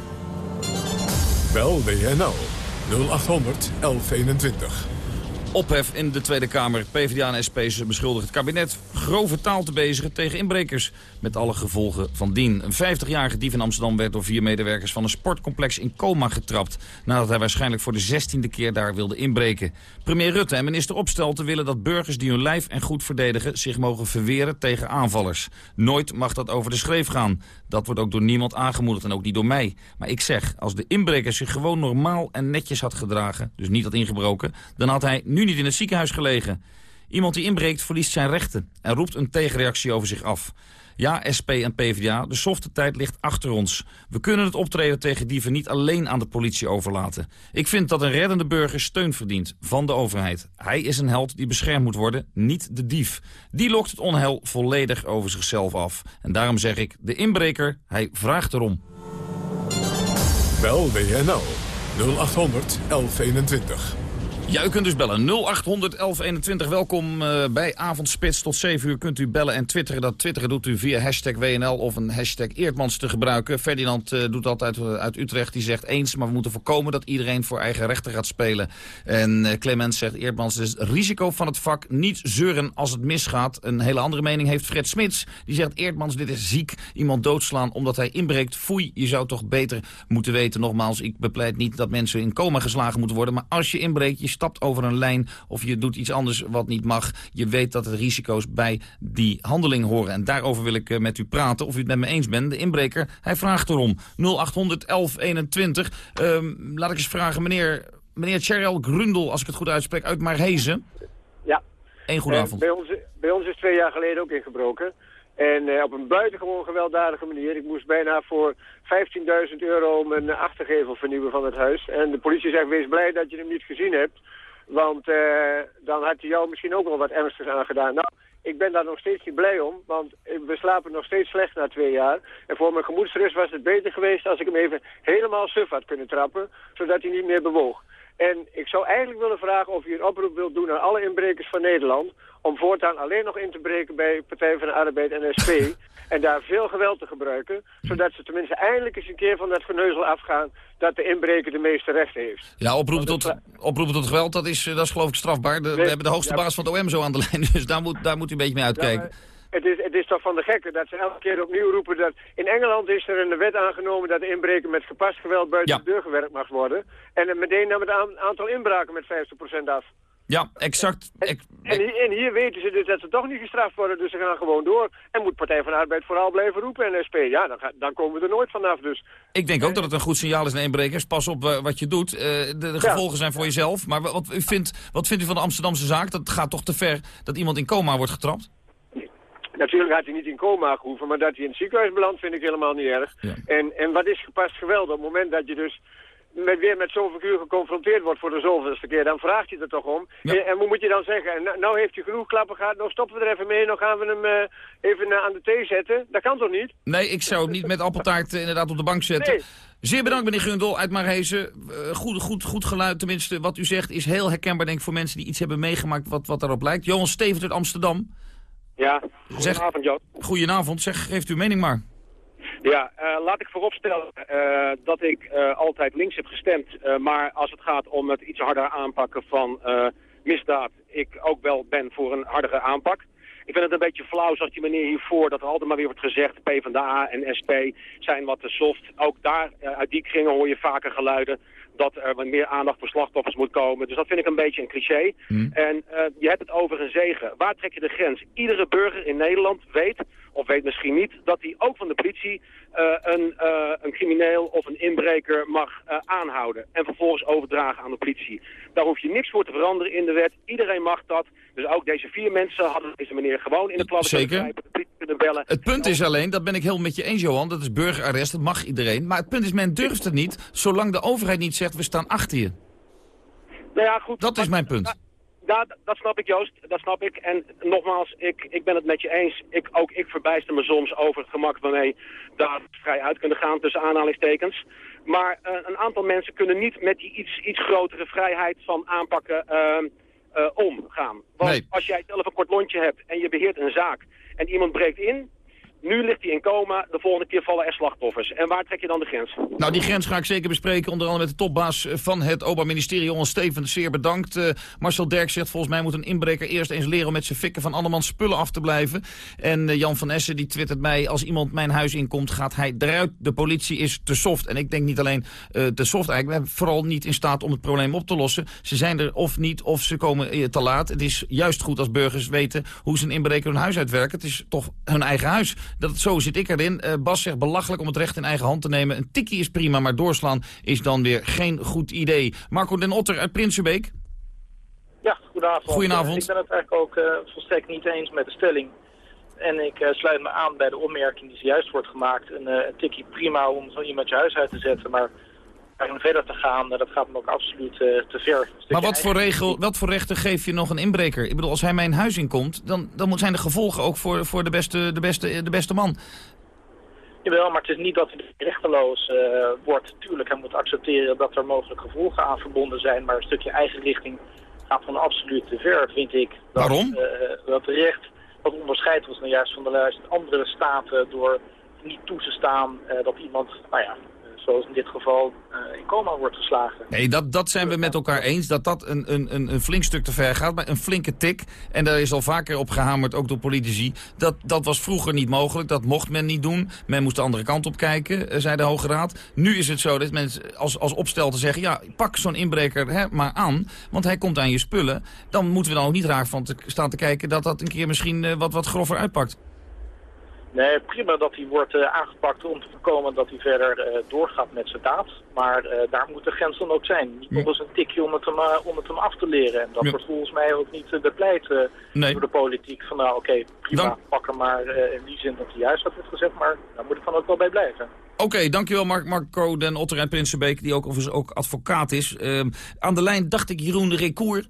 Bel WNL 0800 1121. Ophef in de Tweede Kamer. PvdA en SP beschuldigen het kabinet grove taal te bezigen tegen inbrekers. Met alle gevolgen van dien. Een 50-jarige dief in Amsterdam werd door vier medewerkers van een sportcomplex in coma getrapt. Nadat hij waarschijnlijk voor de zestiende keer daar wilde inbreken. Premier Rutte en minister Opstelten willen dat burgers die hun lijf en goed verdedigen zich mogen verweren tegen aanvallers. Nooit mag dat over de schreef gaan. Dat wordt ook door niemand aangemoedigd en ook niet door mij. Maar ik zeg, als de inbreker zich gewoon normaal en netjes had gedragen, dus niet had ingebroken, dan had hij nu niet in het ziekenhuis gelegen. Iemand die inbreekt verliest zijn rechten en roept een tegenreactie over zich af. Ja, SP en PvdA, de softe tijd ligt achter ons. We kunnen het optreden tegen dieven niet alleen aan de politie overlaten. Ik vind dat een reddende burger steun verdient van de overheid. Hij is een held die beschermd moet worden, niet de dief. Die lokt het onheil volledig over zichzelf af. En daarom zeg ik, de inbreker, hij vraagt erom. Bel WNL 0800 1121. Ja, u kunt dus bellen. 0800 1121. Welkom uh, bij Avondspits. Tot 7 uur kunt u bellen en twitteren. Dat twitteren doet u via hashtag WNL of een hashtag Eerdmans te gebruiken. Ferdinand uh, doet dat uit, uit, Utrecht. Die zegt eens, maar we moeten voorkomen dat iedereen voor eigen rechten gaat spelen. En Clement zegt Eerdmans, is risico van het vak. Niet zeuren als het misgaat. Een hele andere mening heeft Fred Smits. Die zegt Eerdmans, dit is ziek. Iemand doodslaan omdat hij inbreekt. Foei, je zou toch beter moeten weten. Nogmaals, ik bepleit niet dat mensen in coma geslagen moeten worden. Maar als je inbreekt, stapt over een lijn of je doet iets anders wat niet mag. Je weet dat er risico's bij die handeling horen. En daarover wil ik uh, met u praten, of u het met me eens bent. De inbreker, hij vraagt erom. 0800 1121. Um, laat ik eens vragen, meneer, meneer Cheryl Grundel, als ik het goed uitspreek, uit Marhezen. Ja. Een goede avond. Uh, bij, ons, bij ons is twee jaar geleden ook ingebroken. En uh, op een buitengewoon gewelddadige manier. Ik moest bijna voor 15.000 euro mijn achtergevel vernieuwen van het huis. En de politie zegt, wees blij dat je hem niet gezien hebt. Want uh, dan had hij jou misschien ook wel wat ernstigs aangedaan. Nou, ik ben daar nog steeds niet blij om, want we slapen nog steeds slecht na twee jaar. En voor mijn gemoedsrust was het beter geweest als ik hem even helemaal suf had kunnen trappen, zodat hij niet meer bewoog. En ik zou eigenlijk willen vragen of u een oproep wilt doen aan alle inbrekers van Nederland... om voortaan alleen nog in te breken bij Partij van de Arbeid en SP... <laughs> en daar veel geweld te gebruiken... zodat ze tenminste eindelijk eens een keer van dat geneuzel afgaan... dat de inbreker de meeste rechten heeft. Ja, oproepen tot, oproepen tot geweld, dat is, dat is geloof ik strafbaar. De, we hebben de hoogste ja, baas van het OM zo aan de lijn, <laughs> dus daar moet, daar moet u een beetje mee uitkijken. Ja, het is, het is toch van de gekken dat ze elke keer opnieuw roepen dat... In Engeland is er een wet aangenomen dat de inbreker met gepast geweld buiten ja. de deur gewerkt mag worden. En meteen nam het aantal inbraken met 50% af. Ja, exact. En, en, en, hier weten ze dus dat ze toch niet gestraft worden, dus ze gaan gewoon door. En moet Partij van de Arbeid vooral blijven roepen en SP. Ja, dan, ga, dan komen we er nooit vanaf dus. Ik denk ook dat het een goed signaal is naar inbrekers. Pas op uh, wat je doet. Uh, de, de gevolgen ja. zijn voor jezelf. Maar wat, u vindt, wat vindt u van de Amsterdamse zaak? Dat gaat toch te ver dat iemand in coma wordt getrapt? Natuurlijk had hij niet in coma gehoeven, maar dat hij in het ziekenhuis belandt vind ik helemaal niet erg. Ja. En, en wat is gepast geweld? Op het moment dat je dus met, weer met zo'n figuur geconfronteerd wordt voor de zoveelste keer, dan vraagt je er toch om. En, en hoe moet je dan zeggen, nou, nou heeft hij genoeg klappen gehad, nou stoppen we er even mee, nou gaan we hem eh, even eh, aan de thee zetten. Dat kan toch niet? Nee, ik zou hem niet met appeltaart eh, inderdaad op de bank zetten. Nee. Zeer bedankt meneer Gundel uit Marhezen. Eh, goed, goed, goed geluid, tenminste wat u zegt is heel herkenbaar denk ik voor mensen die iets hebben meegemaakt wat, wat daarop lijkt. Johan Stevens uit Amsterdam. Ja, goedenavond Joost. Goedenavond, zeg, geeft uw mening maar. Ja, eh, laat ik vooropstellen eh dat ik eh, altijd links heb gestemd. maar als het gaat om het iets harder aanpakken van misdaad, ik ook wel ben voor een hardere aanpak. Ik vind het een beetje flauw zoals die meneer hiervoor, dat er altijd maar weer wordt gezegd, PvdA en SP zijn wat te soft. Ook daar, uit die kringen hoor je vaker geluiden dat er wat meer aandacht voor slachtoffers moet komen. Dus dat vind ik een beetje een cliché. En eh, je hebt het over een zegen. Waar trek je de grens? Iedere burger in Nederland weet, of weet misschien niet, dat hij ook van de politie eh, een, eh, een crimineel of een inbreker mag aanhouden. En vervolgens overdragen aan de politie. Daar hoef je niks voor te veranderen in de wet. Iedereen mag dat. Dus ook deze vier mensen hadden deze meneer gewoon in de kunnen Zeker. grijpen, de politie kunnen bellen. Het punt is alleen, dat ben ik heel met je eens Johan, dat is burgerarrest, dat mag iedereen. Maar het punt is, men durft het niet, zolang de overheid niet zegt, we staan achter je. Nou ja, goed. Dat is mijn punt. Ja, dat snap ik Joost, dat snap ik. En nogmaals, ik, ik ben het met je eens. Ik, ook ik verbijster me soms over het gemak waarmee daar vrij uit kunnen gaan tussen aanhalingstekens. Maar eh, een aantal mensen kunnen niet met die iets, iets grotere vrijheid van aanpakken ehm, eh, omgaan. Want Nee. als jij zelf een kort lontje hebt en je beheert een zaak en iemand breekt in... Nu ligt hij in coma, de volgende keer vallen er slachtoffers. En waar trek je dan de grens? Nou, die grens ga ik zeker bespreken, onder andere met de topbaas van het Openbaar Ministerie, Johan Stevens. Zeer bedankt. Eh, Marcel Derk zegt, volgens mij moet een inbreker eerst eens leren om met zijn fikken van andermans spullen af te blijven. En eh, Jan van Essen, die twittert mij, als iemand mijn huis inkomt, gaat hij eruit. De politie is te soft. En ik denk niet alleen eh, te soft eigenlijk, we zijn vooral niet in staat om het probleem op te lossen. Ze zijn er of niet, of ze komen te laat. Het is juist goed als burgers weten hoe ze een inbreker hun huis uitwerken. Het is toch hun eigen huis. Dat, zo zit ik erin. Eh, Bas zegt belachelijk om het recht in eigen hand te nemen. Een tikkie is prima, maar doorslaan is dan weer geen goed idee. Marco den Otter uit Prinsenbeek. Ja, goedenavond. Goedenavond. Ik ben het eigenlijk ook eh, volstrekt niet eens met de stelling. En ik eh, sluit me aan bij de opmerking die zojuist wordt gemaakt. Een, een tikkie prima om zo iemand je huis uit te zetten, maar om verder te gaan, eh, dat gaat me ook absoluut eh, te ver. Stukje Maar wat voor, regel, wat voor rechten geef je nog een inbreker? Ik bedoel, als hij mijn huis inkomt, dan, dan moet- zijn de gevolgen ook voor, voor de, beste, de, beste, de beste man. Jawel, maar het is niet dat hij rechteloos eh, wordt. Tuurlijk, hij moet accepteren dat er mogelijk gevolgen aan verbonden zijn. Maar een stukje eigen richting gaat van absoluut te ver, vind ik. Dat, Waarom? eh, dat recht wat onderscheidt was nou juist van de andere staten door niet toe te staan dat iemand, nou ja, zoals in dit geval, eh, in coma wordt geslagen. Nee, dat, dat zijn we met elkaar eens. Dat dat een, een, een, flink stuk te ver gaat. Maar een flinke tik. En daar is al vaker op gehamerd, ook door politici. Dat, dat was vroeger niet mogelijk. Dat mocht men niet doen. Men moest de andere kant op kijken, eh, zei de Hoge Raad. Nu is het zo dat mensen als, als opstel te zeggen... ja, pak zo'n inbreker hè, maar aan, want hij komt aan je spullen. Dan moeten we dan ook niet raar van te, staan te kijken... dat dat een keer misschien eh, wat, wat grover uitpakt. Nee, prima dat hij wordt eh, aangepakt om te voorkomen dat hij verder eh, doorgaat met zijn daad. Maar eh, daar moet de grens dan ook zijn. Niet nog eens een tikje om het hem, om het hem af te leren. En dat Ja. wordt volgens mij ook niet bepleit Nee. door de politiek. Van nou oké, prima, Dan- pak hem maar in die zin dat hij juist wat heeft gezegd. Maar daar moet ik dan ook wel bij blijven. Oké, dankjewel Mark, Marco den Otter uit Prinsenbeek, die ook overigens ook advocaat is. Ehm, aan de lijn dacht ik Jeroen de Recour,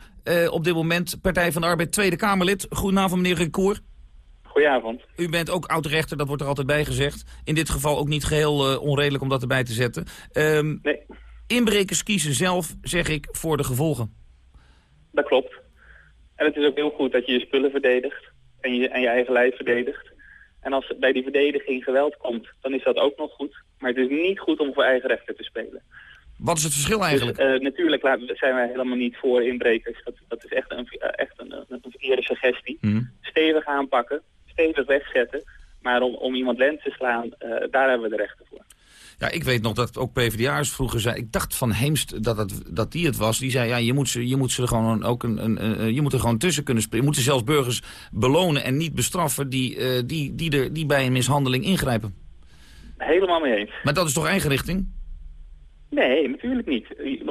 op dit moment Partij van de Arbeid Tweede Kamerlid. Goedenavond meneer Recour. Goedenavond. U bent ook oud-rechter, dat wordt er altijd bij gezegd. In dit geval ook niet geheel eh, onredelijk om dat erbij te zetten. Ehm, Nee. Inbrekers kiezen zelf, zeg ik, voor de gevolgen. Dat klopt. En het is ook heel goed dat je je spullen verdedigt en je, en je eigen lijf verdedigt. En als bij die verdediging geweld komt, dan is dat ook nog goed. Maar het is niet goed om voor eigen rechten te spelen. Wat is het verschil eigenlijk? Dus, eh, natuurlijk zijn wij helemaal niet voor inbrekers. Dat, dat is echt een, eh, echt een, een, een verkeerde suggestie. Hmm. Stevig aanpakken, stevig wegzetten. Maar om, om iemand lens te slaan, eh, daar hebben we de rechten voor. Ja, ik weet nog dat ook PvdA'ers vroeger zei... Ik dacht van Heemst dat, het, dat die het was. Die zei, ja, je moet ze, je moet ze er gewoon ook een, een, een- je moet er gewoon tussen kunnen springen. Je moet er zelfs burgers belonen en niet bestraffen... die, eh, die, die, er, die bij een mishandeling ingrijpen. Helemaal mee eens. Maar dat is toch eigen richting? Nee, natuurlijk niet.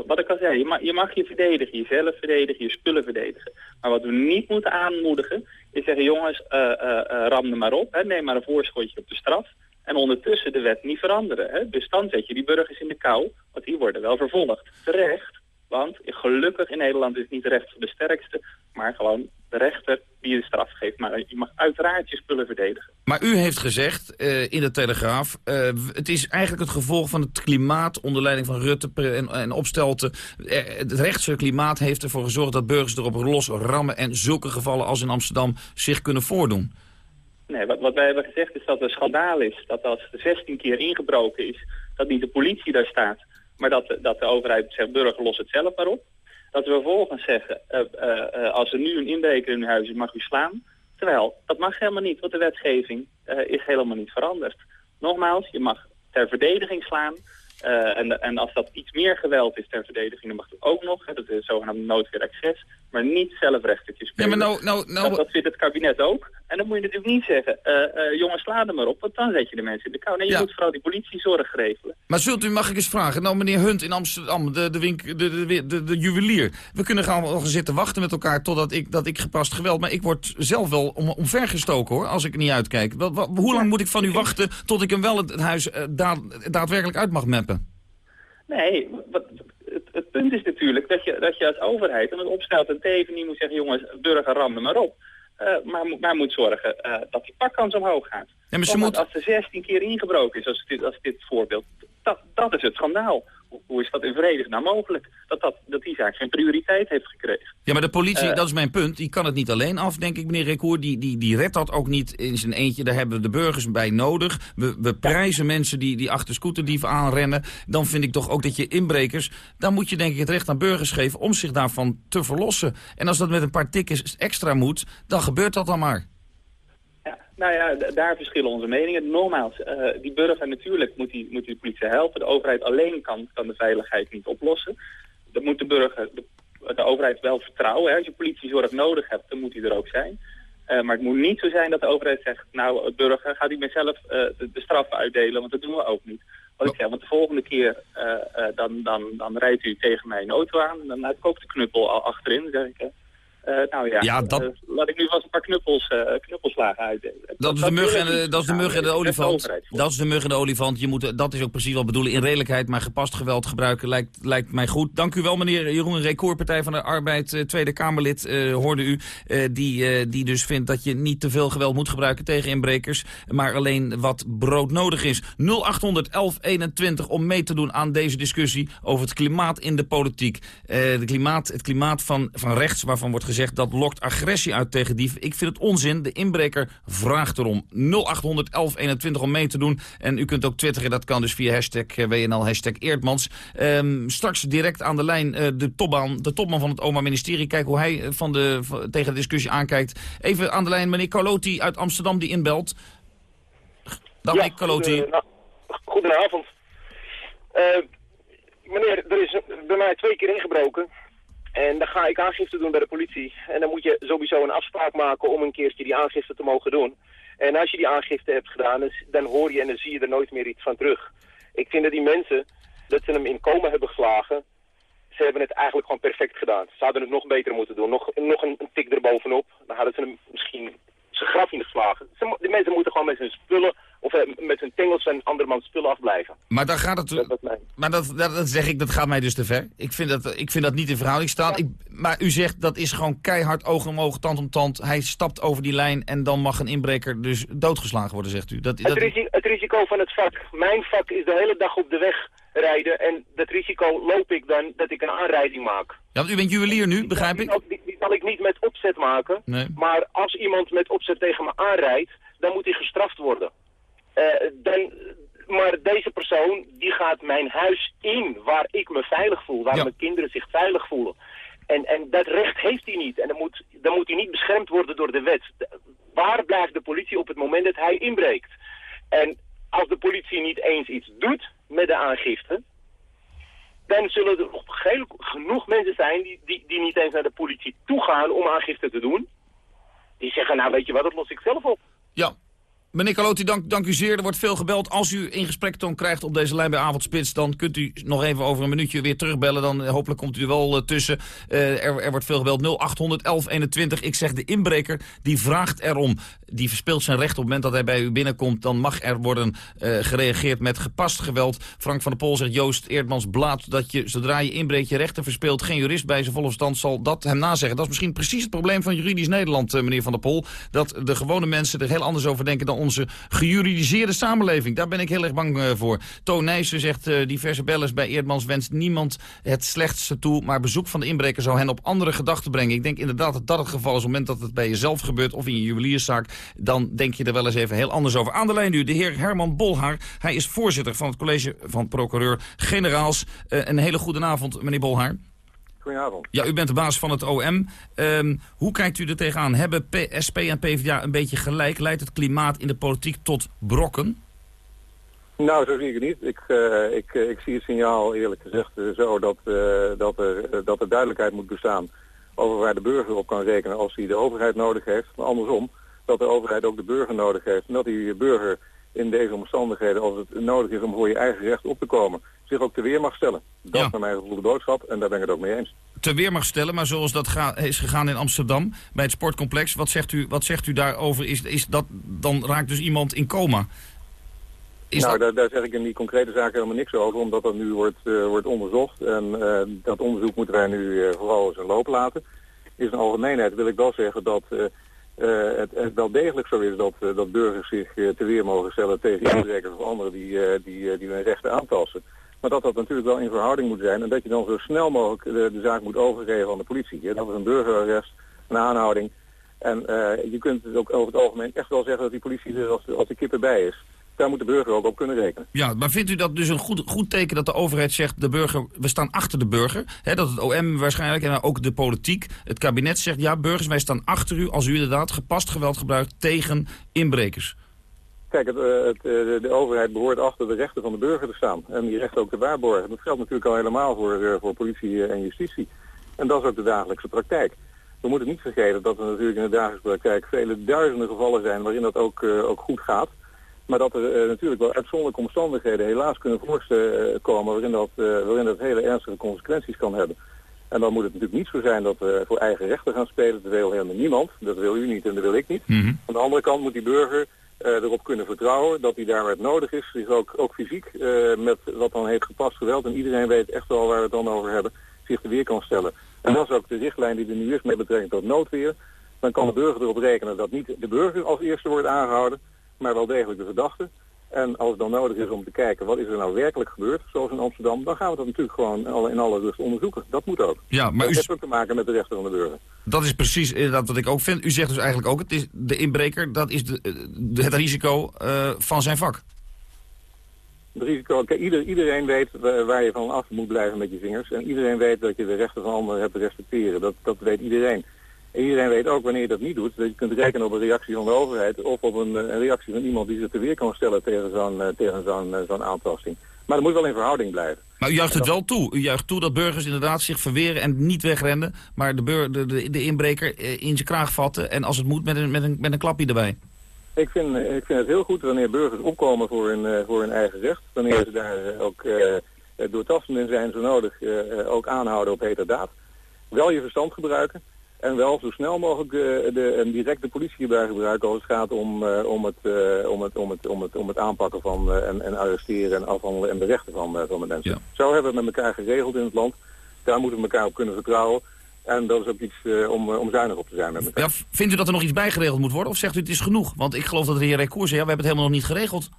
Wat ik al zei, je mag, je mag je verdedigen, jezelf verdedigen, je spullen verdedigen. Maar wat we niet moeten aanmoedigen, is zeggen, jongens, eh, eh, eh, ram er maar op, hè, neem maar een voorschotje op de straf. En ondertussen de wet niet veranderen. Hè? Dus dan zet je die burgers in de kou, want die worden wel vervolgd. Terecht, want gelukkig in Nederland is het niet recht voor de sterkste, maar gewoon de rechter die de straf geeft. Maar je mag uiteraard je spullen verdedigen. Maar u heeft gezegd eh, in de Telegraaf... Uh, het is eigenlijk het gevolg van het klimaat onder leiding van Rutte en, en Opstelten. Uh, het rechtse klimaat heeft ervoor gezorgd dat burgers erop los rammen... en zulke gevallen als in Amsterdam zich kunnen voordoen. Nee, wat, wat wij hebben gezegd is dat het schandaal is. Dat als er 16 keer ingebroken is, dat niet de politie daar staat... maar dat, dat de overheid zegt, burger, los het zelf maar op. Dat we vervolgens zeggen, als er nu een inbreker in huis is, mag u slaan... Terwijl, dat mag helemaal niet, want de wetgeving is helemaal niet veranderd. Nogmaals, je mag ter verdediging slaan. Uh, en, en als dat iets meer geweld is ter verdediging, dan mag het ook nog. Hè, dat is zogenaamde noodweer access. Maar niet zelfrechtertjes spelen. Ja, maar nou, nou, nou... Dat, dat vindt het kabinet ook. En dan moet je natuurlijk niet zeggen, uh, jongens, sla er maar op, want dan zet je de mensen in de kou. Nee, je moet vooral die politiezorg regelen. Maar zult u, mag ik eens vragen, nou meneer Hunt in Amsterdam, de, de, winkel, de, de, de, de, juwelier. We kunnen gaan, gaan zitten wachten met elkaar totdat ik, dat ik gepast geweld, maar ik word zelf wel om, omvergestoken hoor, als ik er niet uitkijk. Wat, wat, hoe lang moet ik van u wachten tot ik hem wel het, huis daad, daadwerkelijk uit mag mappen? Nee, wat, het, het, punt is natuurlijk dat je, dat je als overheid en het opstelt en teven niet moet zeggen, jongens, burger ram maar op. Uh, maar, maar moet zorgen uh, dat die pakkans omhoog gaat. Ja, maar ze moet... Als er 16 keer ingebroken is, als dit, als dit voorbeeld, dat, dat is het schandaal. Hoe is dat in vrede nou mogelijk? Dat, dat, dat die zaak geen prioriteit heeft gekregen. Ja, maar de politie, Uh, dat is mijn punt, die kan het niet alleen af, denk ik, meneer Recour. Die, die, die redt dat ook niet in zijn eentje. Daar hebben we de burgers bij nodig. We, we prijzen mensen die, die achter scooterdieven aanrennen. Dan vind ik toch ook dat je inbrekers... dan moet je denk ik het recht aan burgers geven om zich daarvan te verlossen. En als dat met een paar tickets extra moet, dan gebeurt dat dan maar. Nou ja, daar verschillen onze meningen. Nogmaals, uh, die burger natuurlijk moet die, moet die politie helpen. De overheid alleen kan, kan de veiligheid niet oplossen. Dat moet de burger, de, de overheid wel vertrouwen. Hè. Als je politiezorg nodig hebt, dan moet die er ook zijn. Uh, maar het moet niet zo zijn dat de overheid zegt... nou, het burger gaat u maar zelf uh, de, de straffen uitdelen, want dat doen we ook niet. Wat ik zeg, want de volgende keer dan, dan, dan rijdt u tegen mij een auto aan... en dan heb ik ook de knuppel al achterin, zeg ik... Uh, nou ja, ja dat... uh, laat ik nu vast een paar knuppels, uh, knuppelslagen uitdelen. Dat is de mug en de, dat is de mug en de olifant. Dat is de mug en de olifant. Je moet, dat is ook precies wat bedoelen. In redelijkheid, maar gepast geweld gebruiken lijkt, lijkt mij goed. Dank u wel, meneer Jeroen Recour, Partij van de Arbeid, Tweede Kamerlid, hoorde u. die, die dus vindt dat je niet te veel geweld moet gebruiken tegen inbrekers. Maar alleen wat broodnodig is. 0800 1121 om mee te doen aan deze discussie over het klimaat in de politiek. de klimaat, het klimaat van, van rechts, waarvan wordt gezegd dat lokt agressie uit tegen dieven. Ik vind het onzin. De inbreker vraagt erom. 0800 1121 om mee te doen. En u kunt ook twitteren. Dat kan dus via hashtag WNL, hashtag Eerdmans. Um, straks direct aan de lijn uh, de, topman, de topman van het OMA ministerie. Kijken hoe hij van de, van, tegen de discussie aankijkt. Even aan de lijn meneer Carloti uit Amsterdam die inbelt. Dag ja, meneer Carloti. Goede, nou, goedenavond. Uh, meneer, er is bij mij twee keer ingebroken. En dan ga ik aangifte doen bij de politie. En dan moet je sowieso een afspraak maken om een keertje die aangifte te mogen doen. En als je die aangifte hebt gedaan, dan hoor je en dan zie je er nooit meer iets van terug. Ik vind dat die mensen, dat ze hem in coma hebben geslagen, ze hebben het eigenlijk gewoon perfect gedaan. Ze hadden het nog beter moeten doen. Nog, nog een, een tik erbovenop. Dan hadden ze hem misschien zijn graf in geslagen. Ze, de mensen moeten gewoon met hun spullen of met hun tengels en andermans spullen afblijven. Maar dan gaat het... Dat, dat mij. Maar dat, dat, dat, zeg ik, dat gaat mij dus te ver. Ik vind dat, ik vind dat niet in verhouding staan. Ja. Ik, maar u zegt dat is gewoon keihard oog om oog, tand om tand. Hij stapt over die lijn en dan mag een inbreker dus doodgeslagen worden, zegt u. Dat, het, risico, het risico van het vak. Mijn vak is de hele dag op de weg rijden. En dat risico loop ik dan dat ik een aanrijding maak. Ja, want u bent juwelier nu, begrijp ik? Die, die, zal ik niet met opzet maken. Nee. Maar als iemand met opzet tegen me aanrijdt, dan moet hij gestraft worden. Uh, dan, maar deze persoon die gaat mijn huis in waar ik me veilig voel. Waar ja. mijn kinderen zich veilig voelen. En, en dat recht heeft hij niet. En dan moet, dan moet hij niet beschermd worden door de wet. Waar blijft de politie op het moment dat hij inbreekt? En als de politie niet eens iets doet met de aangifte... dan zullen er genoeg mensen zijn die, die, die niet eens naar de politie toe gaan om aangifte te doen. Die zeggen, nou weet je wat, dat los ik zelf op. Ja, Meneer Kaloti, dank, dank u zeer. Er wordt veel gebeld. Als u in gesprek toon krijgt op deze lijn bij Avondspits... dan kunt u nog even over een minuutje weer terugbellen. Dan eh, hopelijk komt u er wel uh, tussen. Uh, er, er, wordt veel gebeld. 0800 1121. Ik zeg de inbreker, die vraagt erom. Die verspeelt zijn recht op het moment dat hij bij u binnenkomt. Dan mag er worden gereageerd met gepast geweld. Frank van der Pol zegt Joost Eerdmans blaad... dat je zodra je inbreekt je rechten verspeelt... geen jurist bij zijn volle verstand zal dat hem nazeggen. Dat is misschien precies het probleem van juridisch Nederland, meneer Van der Pol. Dat de gewone mensen er heel anders over denken dan onze gejuridiseerde samenleving. Daar ben ik heel erg bang uh, voor. Toon Nijssen zegt, uh, diverse bellers bij Eerdmans wenst niemand het slechtste toe... maar bezoek van de inbreker zou hen op andere gedachten brengen. Ik denk inderdaad dat dat het geval is. Op het moment dat het bij jezelf gebeurt of in je juwelierszaak... dan denk je er wel eens even heel anders over. Aan de lijn nu de heer Herman Bolhaar. Hij is voorzitter van het college van procureur-generaals. Uh, een hele goede avond, meneer Bolhaar. Goedenavond. Ja, u bent de baas van het OM. Um, hoe kijkt u er tegenaan? Hebben SP en PvdA een beetje gelijk? Leidt het klimaat in de politiek tot brokken? Nou, zo zie ik het niet. Ik, uh, ik, ik zie het signaal eerlijk gezegd uh, zo dat, uh, dat, er, dat er duidelijkheid moet bestaan over waar de burger op kan rekenen als hij de overheid nodig heeft. Maar andersom, dat de overheid ook de burger nodig heeft. En dat die burger in deze omstandigheden, als het nodig is om voor je eigen recht op te komen, zich ook te weer mag stellen. Dat ja. is naar mijn gevoel de boodschap en daar ben ik het ook mee eens. Te weer mag stellen, maar zoals dat is gegaan in Amsterdam bij het sportcomplex, wat zegt u, wat zegt u daarover? Is, is dat, dan raakt dus iemand in coma. Is nou, dat... daar, daar, zeg ik in die concrete zaak helemaal niks over, omdat dat nu wordt, uh, wordt onderzocht. En uh, dat onderzoek moeten wij nu uh, vooral zijn loop laten. In zijn algemeenheid wil ik wel zeggen dat uh, het, het, wel degelijk zo is dat, uh, dat burgers zich uh, te weer mogen stellen tegen inbrekers of anderen die, die, die hun rechten aantasten. Maar dat dat natuurlijk wel in verhouding moet zijn en dat je dan zo snel mogelijk de, zaak moet overgeven aan de politie. Dat is een burgerarrest, een aanhouding. En je kunt het ook over het algemeen echt wel zeggen dat die politie er als de, als de kip erbij is daar moet de burger ook op kunnen rekenen. Ja, maar vindt u dat dus een goed, goed teken dat de overheid zegt... de burger, we staan achter de burger? Hè, dat het OM waarschijnlijk en ook de politiek, het kabinet zegt... ja, burgers, wij staan achter u als u inderdaad gepast geweld gebruikt tegen inbrekers. Kijk, het, het, de overheid behoort achter de rechten van de burger te staan. En die rechten ook te waarborgen. Dat geldt natuurlijk al helemaal voor, voor politie en justitie. En dat is ook de dagelijkse praktijk. We moeten niet vergeten dat er natuurlijk in de dagelijkse praktijk... vele duizenden gevallen zijn waarin dat ook, ook goed gaat... Maar dat er natuurlijk wel uitzonderlijke omstandigheden helaas kunnen voorkomen waarin dat, waarin dat hele ernstige consequenties kan hebben. En dan moet het natuurlijk niet zo zijn dat we voor eigen rechten gaan spelen. Dat wil helemaal niemand. Dat wil u niet en dat wil ik niet. Mm -hmm. Aan de andere kant moet die burger erop kunnen vertrouwen dat hij daar waar het nodig is, zich ook, ook fysiek met wat dan heet gepast geweld, en iedereen weet echt wel waar we het dan over hebben, zich te weer kan stellen. En dat is ook de richtlijn die er nu is met betrekking tot noodweer. Dan kan de burger erop rekenen dat niet de burger als eerste wordt aangehouden, maar wel degelijk de verdachte. En als het dan nodig is om te kijken wat is er nou werkelijk gebeurd, zoals in Amsterdam, dan gaan we dat natuurlijk gewoon in alle rust onderzoeken. Dat moet ook. Ja, maar dat u... heeft ook te maken met de rechten van de burger. Dat is precies inderdaad wat ik ook vind. U zegt dus eigenlijk ook, het is de inbreker, dat is de, de het risico uh, van zijn vak. Het risico, kijk, ieder, iedereen weet waar je van af moet blijven met je vingers. En iedereen weet dat je de rechten van anderen hebt te respecteren. Dat, dat weet iedereen. En iedereen weet ook wanneer je dat niet doet, dat je kunt rekenen op een reactie van de overheid of op een, een reactie van iemand die zich te weer kan stellen tegen zo'n uh, tegen zo'n uh, zo'n aantasting. Maar dat moet wel in verhouding blijven. Maar u juicht het wel toe. U juicht toe dat burgers inderdaad zich verweren en niet wegrennen, maar de, bur de, de, de inbreker in zijn kraag vatten en als het moet met een, met een, met een klapje erbij. Ik vind, ik vind het heel goed wanneer burgers opkomen voor hun, uh, voor hun eigen recht. Wanneer ze daar ook doortastend in zijn, zo nodig, ook aanhouden op heterdaad. Wel je verstand gebruiken. En wel zo snel mogelijk de, de, een directe politie gebruiken als het gaat om, uh, om, het, uh, om, het, om, het, om, het, om het aanpakken van en, en arresteren en afhandelen en berechten van, van de mensen. Ja. Zo hebben we het met elkaar geregeld in het land. Daar moeten we elkaar op kunnen vertrouwen. En dat is ook iets om, om zuinig op te zijn met elkaar. Ja, vindt u dat er nog iets bijgeregeld moet worden of zegt u het is genoeg? Want ik geloof dat de heer Recours zei, ja, we hebben het helemaal nog niet geregeld.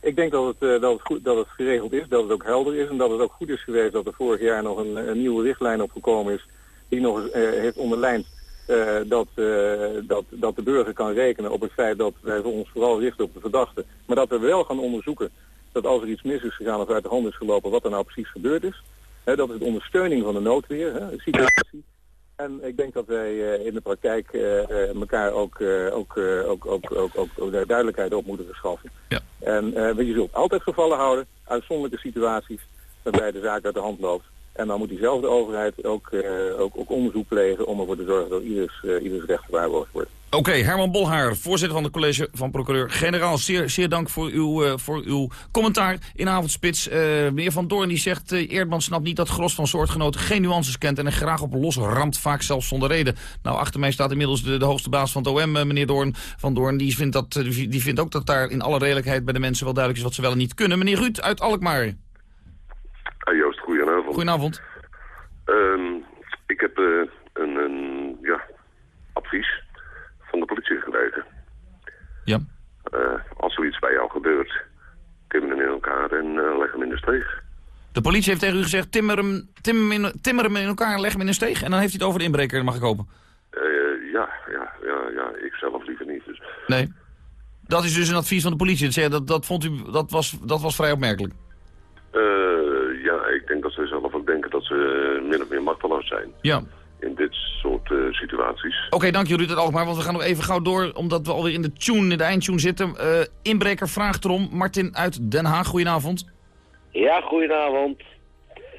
Ik denk dat het, dat, het goed, dat het geregeld is, dat het ook helder is en dat het ook goed is geweest dat er vorig jaar nog een, een nieuwe richtlijn opgekomen is die nog eens uh, heeft onderlijnd uh, dat, uh, dat, dat de burger kan rekenen op het feit dat wij ons vooral richten op de verdachte. Maar dat we wel gaan onderzoeken dat als er iets mis is gegaan of uit de hand is gelopen, wat er nou precies gebeurd is. Dat is de ondersteuning van de noodweer, hè, de situatie. En ik denk dat wij in de praktijk elkaar ook, ook, ook, ook, ook, ook, ook duidelijkheid op moeten verschaffen. Ja. En je zult altijd gevallen houden, uitzonderlijke situaties, waarbij de zaak uit de hand loopt. En dan moet diezelfde overheid ook, uh, ook, ook onderzoek plegen om ervoor te zorgen dat ieders, uh, ieders recht gewaarborgd wordt. Oké, Herman Bolhaar, voorzitter van het college van procureur-generaal. Zeer, zeer dank voor uw, uh, voor uw commentaar in Avondspits. Meneer Van Doorn die zegt, uh, Eerdman snapt niet dat gros van soortgenoten geen nuances kent... en er graag op los ramt, vaak zelfs zonder reden. Nou, achter mij staat inmiddels de, de hoogste baas van het OM, meneer Doorn. Van Doorn die vindt, dat, die vindt ook dat daar in alle redelijkheid bij de mensen wel duidelijk is... wat ze wel en niet kunnen. Meneer Ruud uit Alkmaar. Goedenavond. Goedenavond. Um, ik heb een, een ja, advies van de politie gekregen. Ja. Uh, als zoiets bij jou gebeurt, timmer hem in elkaar en uh, leg hem in de steeg. De politie heeft tegen u gezegd, timmer hem, timmer, hem in, timmer hem in elkaar en leg hem in een steeg. En dan heeft hij het over de inbreker, mag ik hopen. Ja, ja, ja, ja, ik zelf liever niet. Dus. Nee. Dat is dus een advies van de politie. Dat, dat, vond u, dat, was, dat was vrij opmerkelijk. ik denk dat ze zelf ook denken dat ze min of meer machteloos zijn. Ja in dit soort uh, situaties. Oké, okay, dank jullie het Alkmaar, want we gaan nog even gauw door... omdat we alweer in de tune, in de eindtune zitten. Uh, inbreker vraagt erom. Martin uit Den Haag, goedenavond. Ja, goedenavond.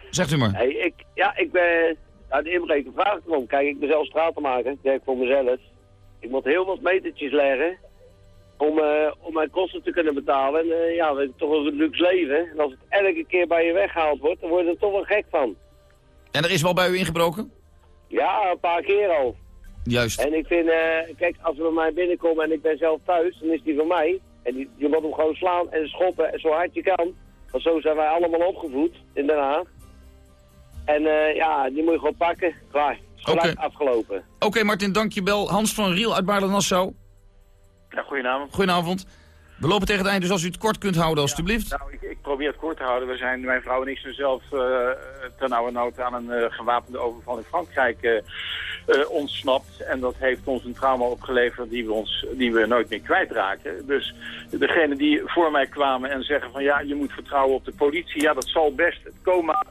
Zegt u maar. Hey, ik, ja, ik ben... Nou, de inbreker vraagt erom. Kijk, ik ben zelf stratenmaker. Ik werk voor mezelf. Ik moet heel wat metertjes leggen... Om, uh, om mijn kosten te kunnen betalen. En ja, we toch een luxe leven. En als het elke keer bij je weggehaald wordt, dan word je er toch wel gek van. En er is wel bij u ingebroken? Ja, een paar keer al. Juist. En ik vind, uh, kijk, als we bij mij binnenkomen en ik ben zelf thuis, dan is die van mij. En die, je moet hem gewoon slaan en schoppen zo hard je kan. Want zo zijn wij allemaal opgevoed in Den Haag. En uh, ja, die moet je gewoon pakken. Klaar. Oké. Okay. afgelopen. Oké, okay, Martin, dankjewel. Hans van Riel uit Baarle-Nassau. Ja, goedenavond. Goedenavond. We lopen tegen het eind, dus als u het kort kunt houden, alstublieft. Ja, nou, ik, ik, probeer het kort te houden. We zijn, mijn vrouw en ik zijn zelf uh, nood aan een uh, gewapende overval in Frankrijk uh, ontsnapt. En dat heeft ons een trauma opgeleverd die we, ons, die we nooit meer kwijtraken. Dus degene die voor mij kwamen en zeggen van ja, je moet vertrouwen op de politie. Ja, dat zal best. Het coma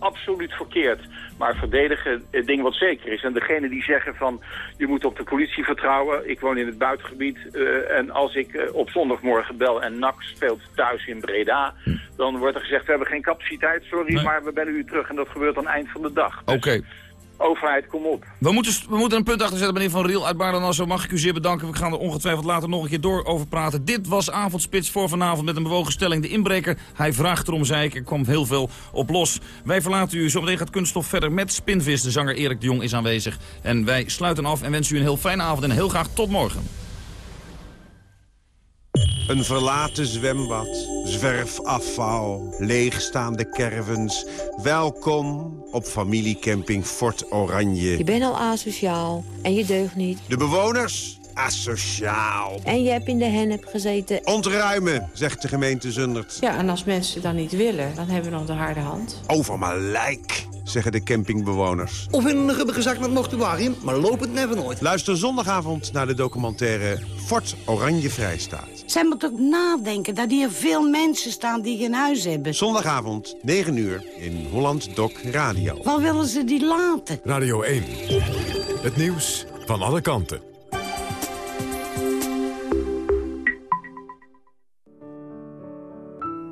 absoluut verkeerd. Maar verdedigen het ding wat zeker is. En degene die zeggen van je moet op de politie vertrouwen. Ik woon in het buitengebied. Uh, en als ik uh, op zondagmorgen bel en NAC speelt thuis in Breda. Dan wordt er gezegd we hebben geen capaciteit. Sorry, nee. maar we bellen u terug. En dat gebeurt aan het eind van de dag. Dus, Oké. Okay overheid, kom op. We moeten, we moeten een punt achter zetten, meneer Van Riel uit Baarden-Nassau. Mag ik u zeer bedanken. We gaan er ongetwijfeld later nog een keer door over praten. Dit was Avondspits voor vanavond met een bewogen stelling. De inbreker, hij vraagt erom, zei ik. Er kwam heel veel op los. Wij verlaten u. Zometeen gaat Kunststof verder met Spinvis. De zanger Erik de Jong is aanwezig. En wij sluiten af en wensen u een heel fijne avond. En heel graag tot morgen. Een verlaten zwembad, zwerfafval, leegstaande caravans. Welkom op familiecamping Fort Oranje. Je bent al asociaal en je deugt niet. De bewoners? Asociaal. En je hebt in de hennep gezeten. Ontruimen, zegt de gemeente Zundert. Ja, en als mensen dan niet willen, dan hebben we nog de harde hand. Over mijn lijk, zeggen de campingbewoners. Of in een rubberen zak met mortuarium, maar lopend never nooit. Luister zondagavond naar de documentaire Fort Oranje Vrijstaat. Zij moet ook nadenken dat hier veel mensen staan die geen huis hebben. Zondagavond, 9 uur, in Holland Doc Radio. Waar willen ze die laten? Radio 1. Het nieuws van alle kanten.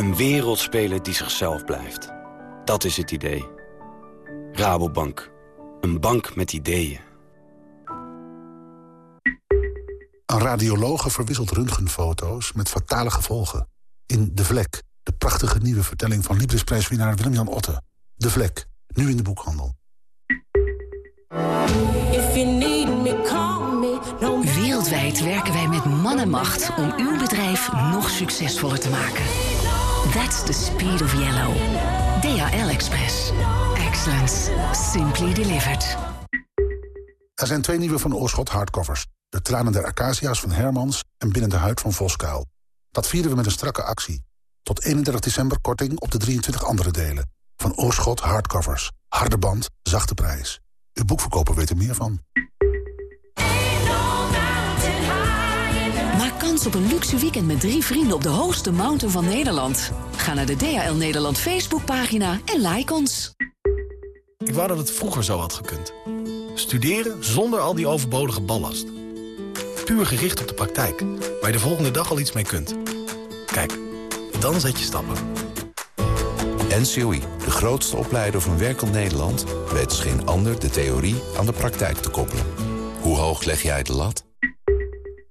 Een wereldspeler die zichzelf blijft. Dat is het idee. Rabobank. Een bank met ideeën. Een radiologe verwisselt röntgenfoto's met fatale gevolgen. In De Vlek, de prachtige nieuwe vertelling van liefdesprijswinnaar Willem-Jan Otte. De Vlek, nu in de boekhandel. Wereldwijd werken wij met man en macht om uw bedrijf nog succesvoller te maken. That's the speed of yellow. DHL Express. Excellence. Simply delivered. Er zijn twee nieuwe Van Oorschot hardcovers. De tranen der acacia's van Hermans en Binnen de huid van Voskuil. Dat vieren we met een strakke actie. Tot 31 december korting op de 23 andere delen. Van Oorschot hardcovers. Harde band, zachte prijs. Uw boekverkoper weet er meer van. Kans op een luxe weekend met drie vrienden op de hoogste mountain van Nederland. Ga naar de DHL Nederland Facebookpagina en like ons. Ik wou dat het vroeger zo had gekund. Studeren zonder al die overbodige ballast. Puur gericht op de praktijk, waar je de volgende dag al iets mee kunt. Kijk, dan zet je stappen. NCOI, de grootste opleider van werkend Nederland... weet als geen ander de theorie aan de praktijk te koppelen. Hoe hoog leg jij de lat?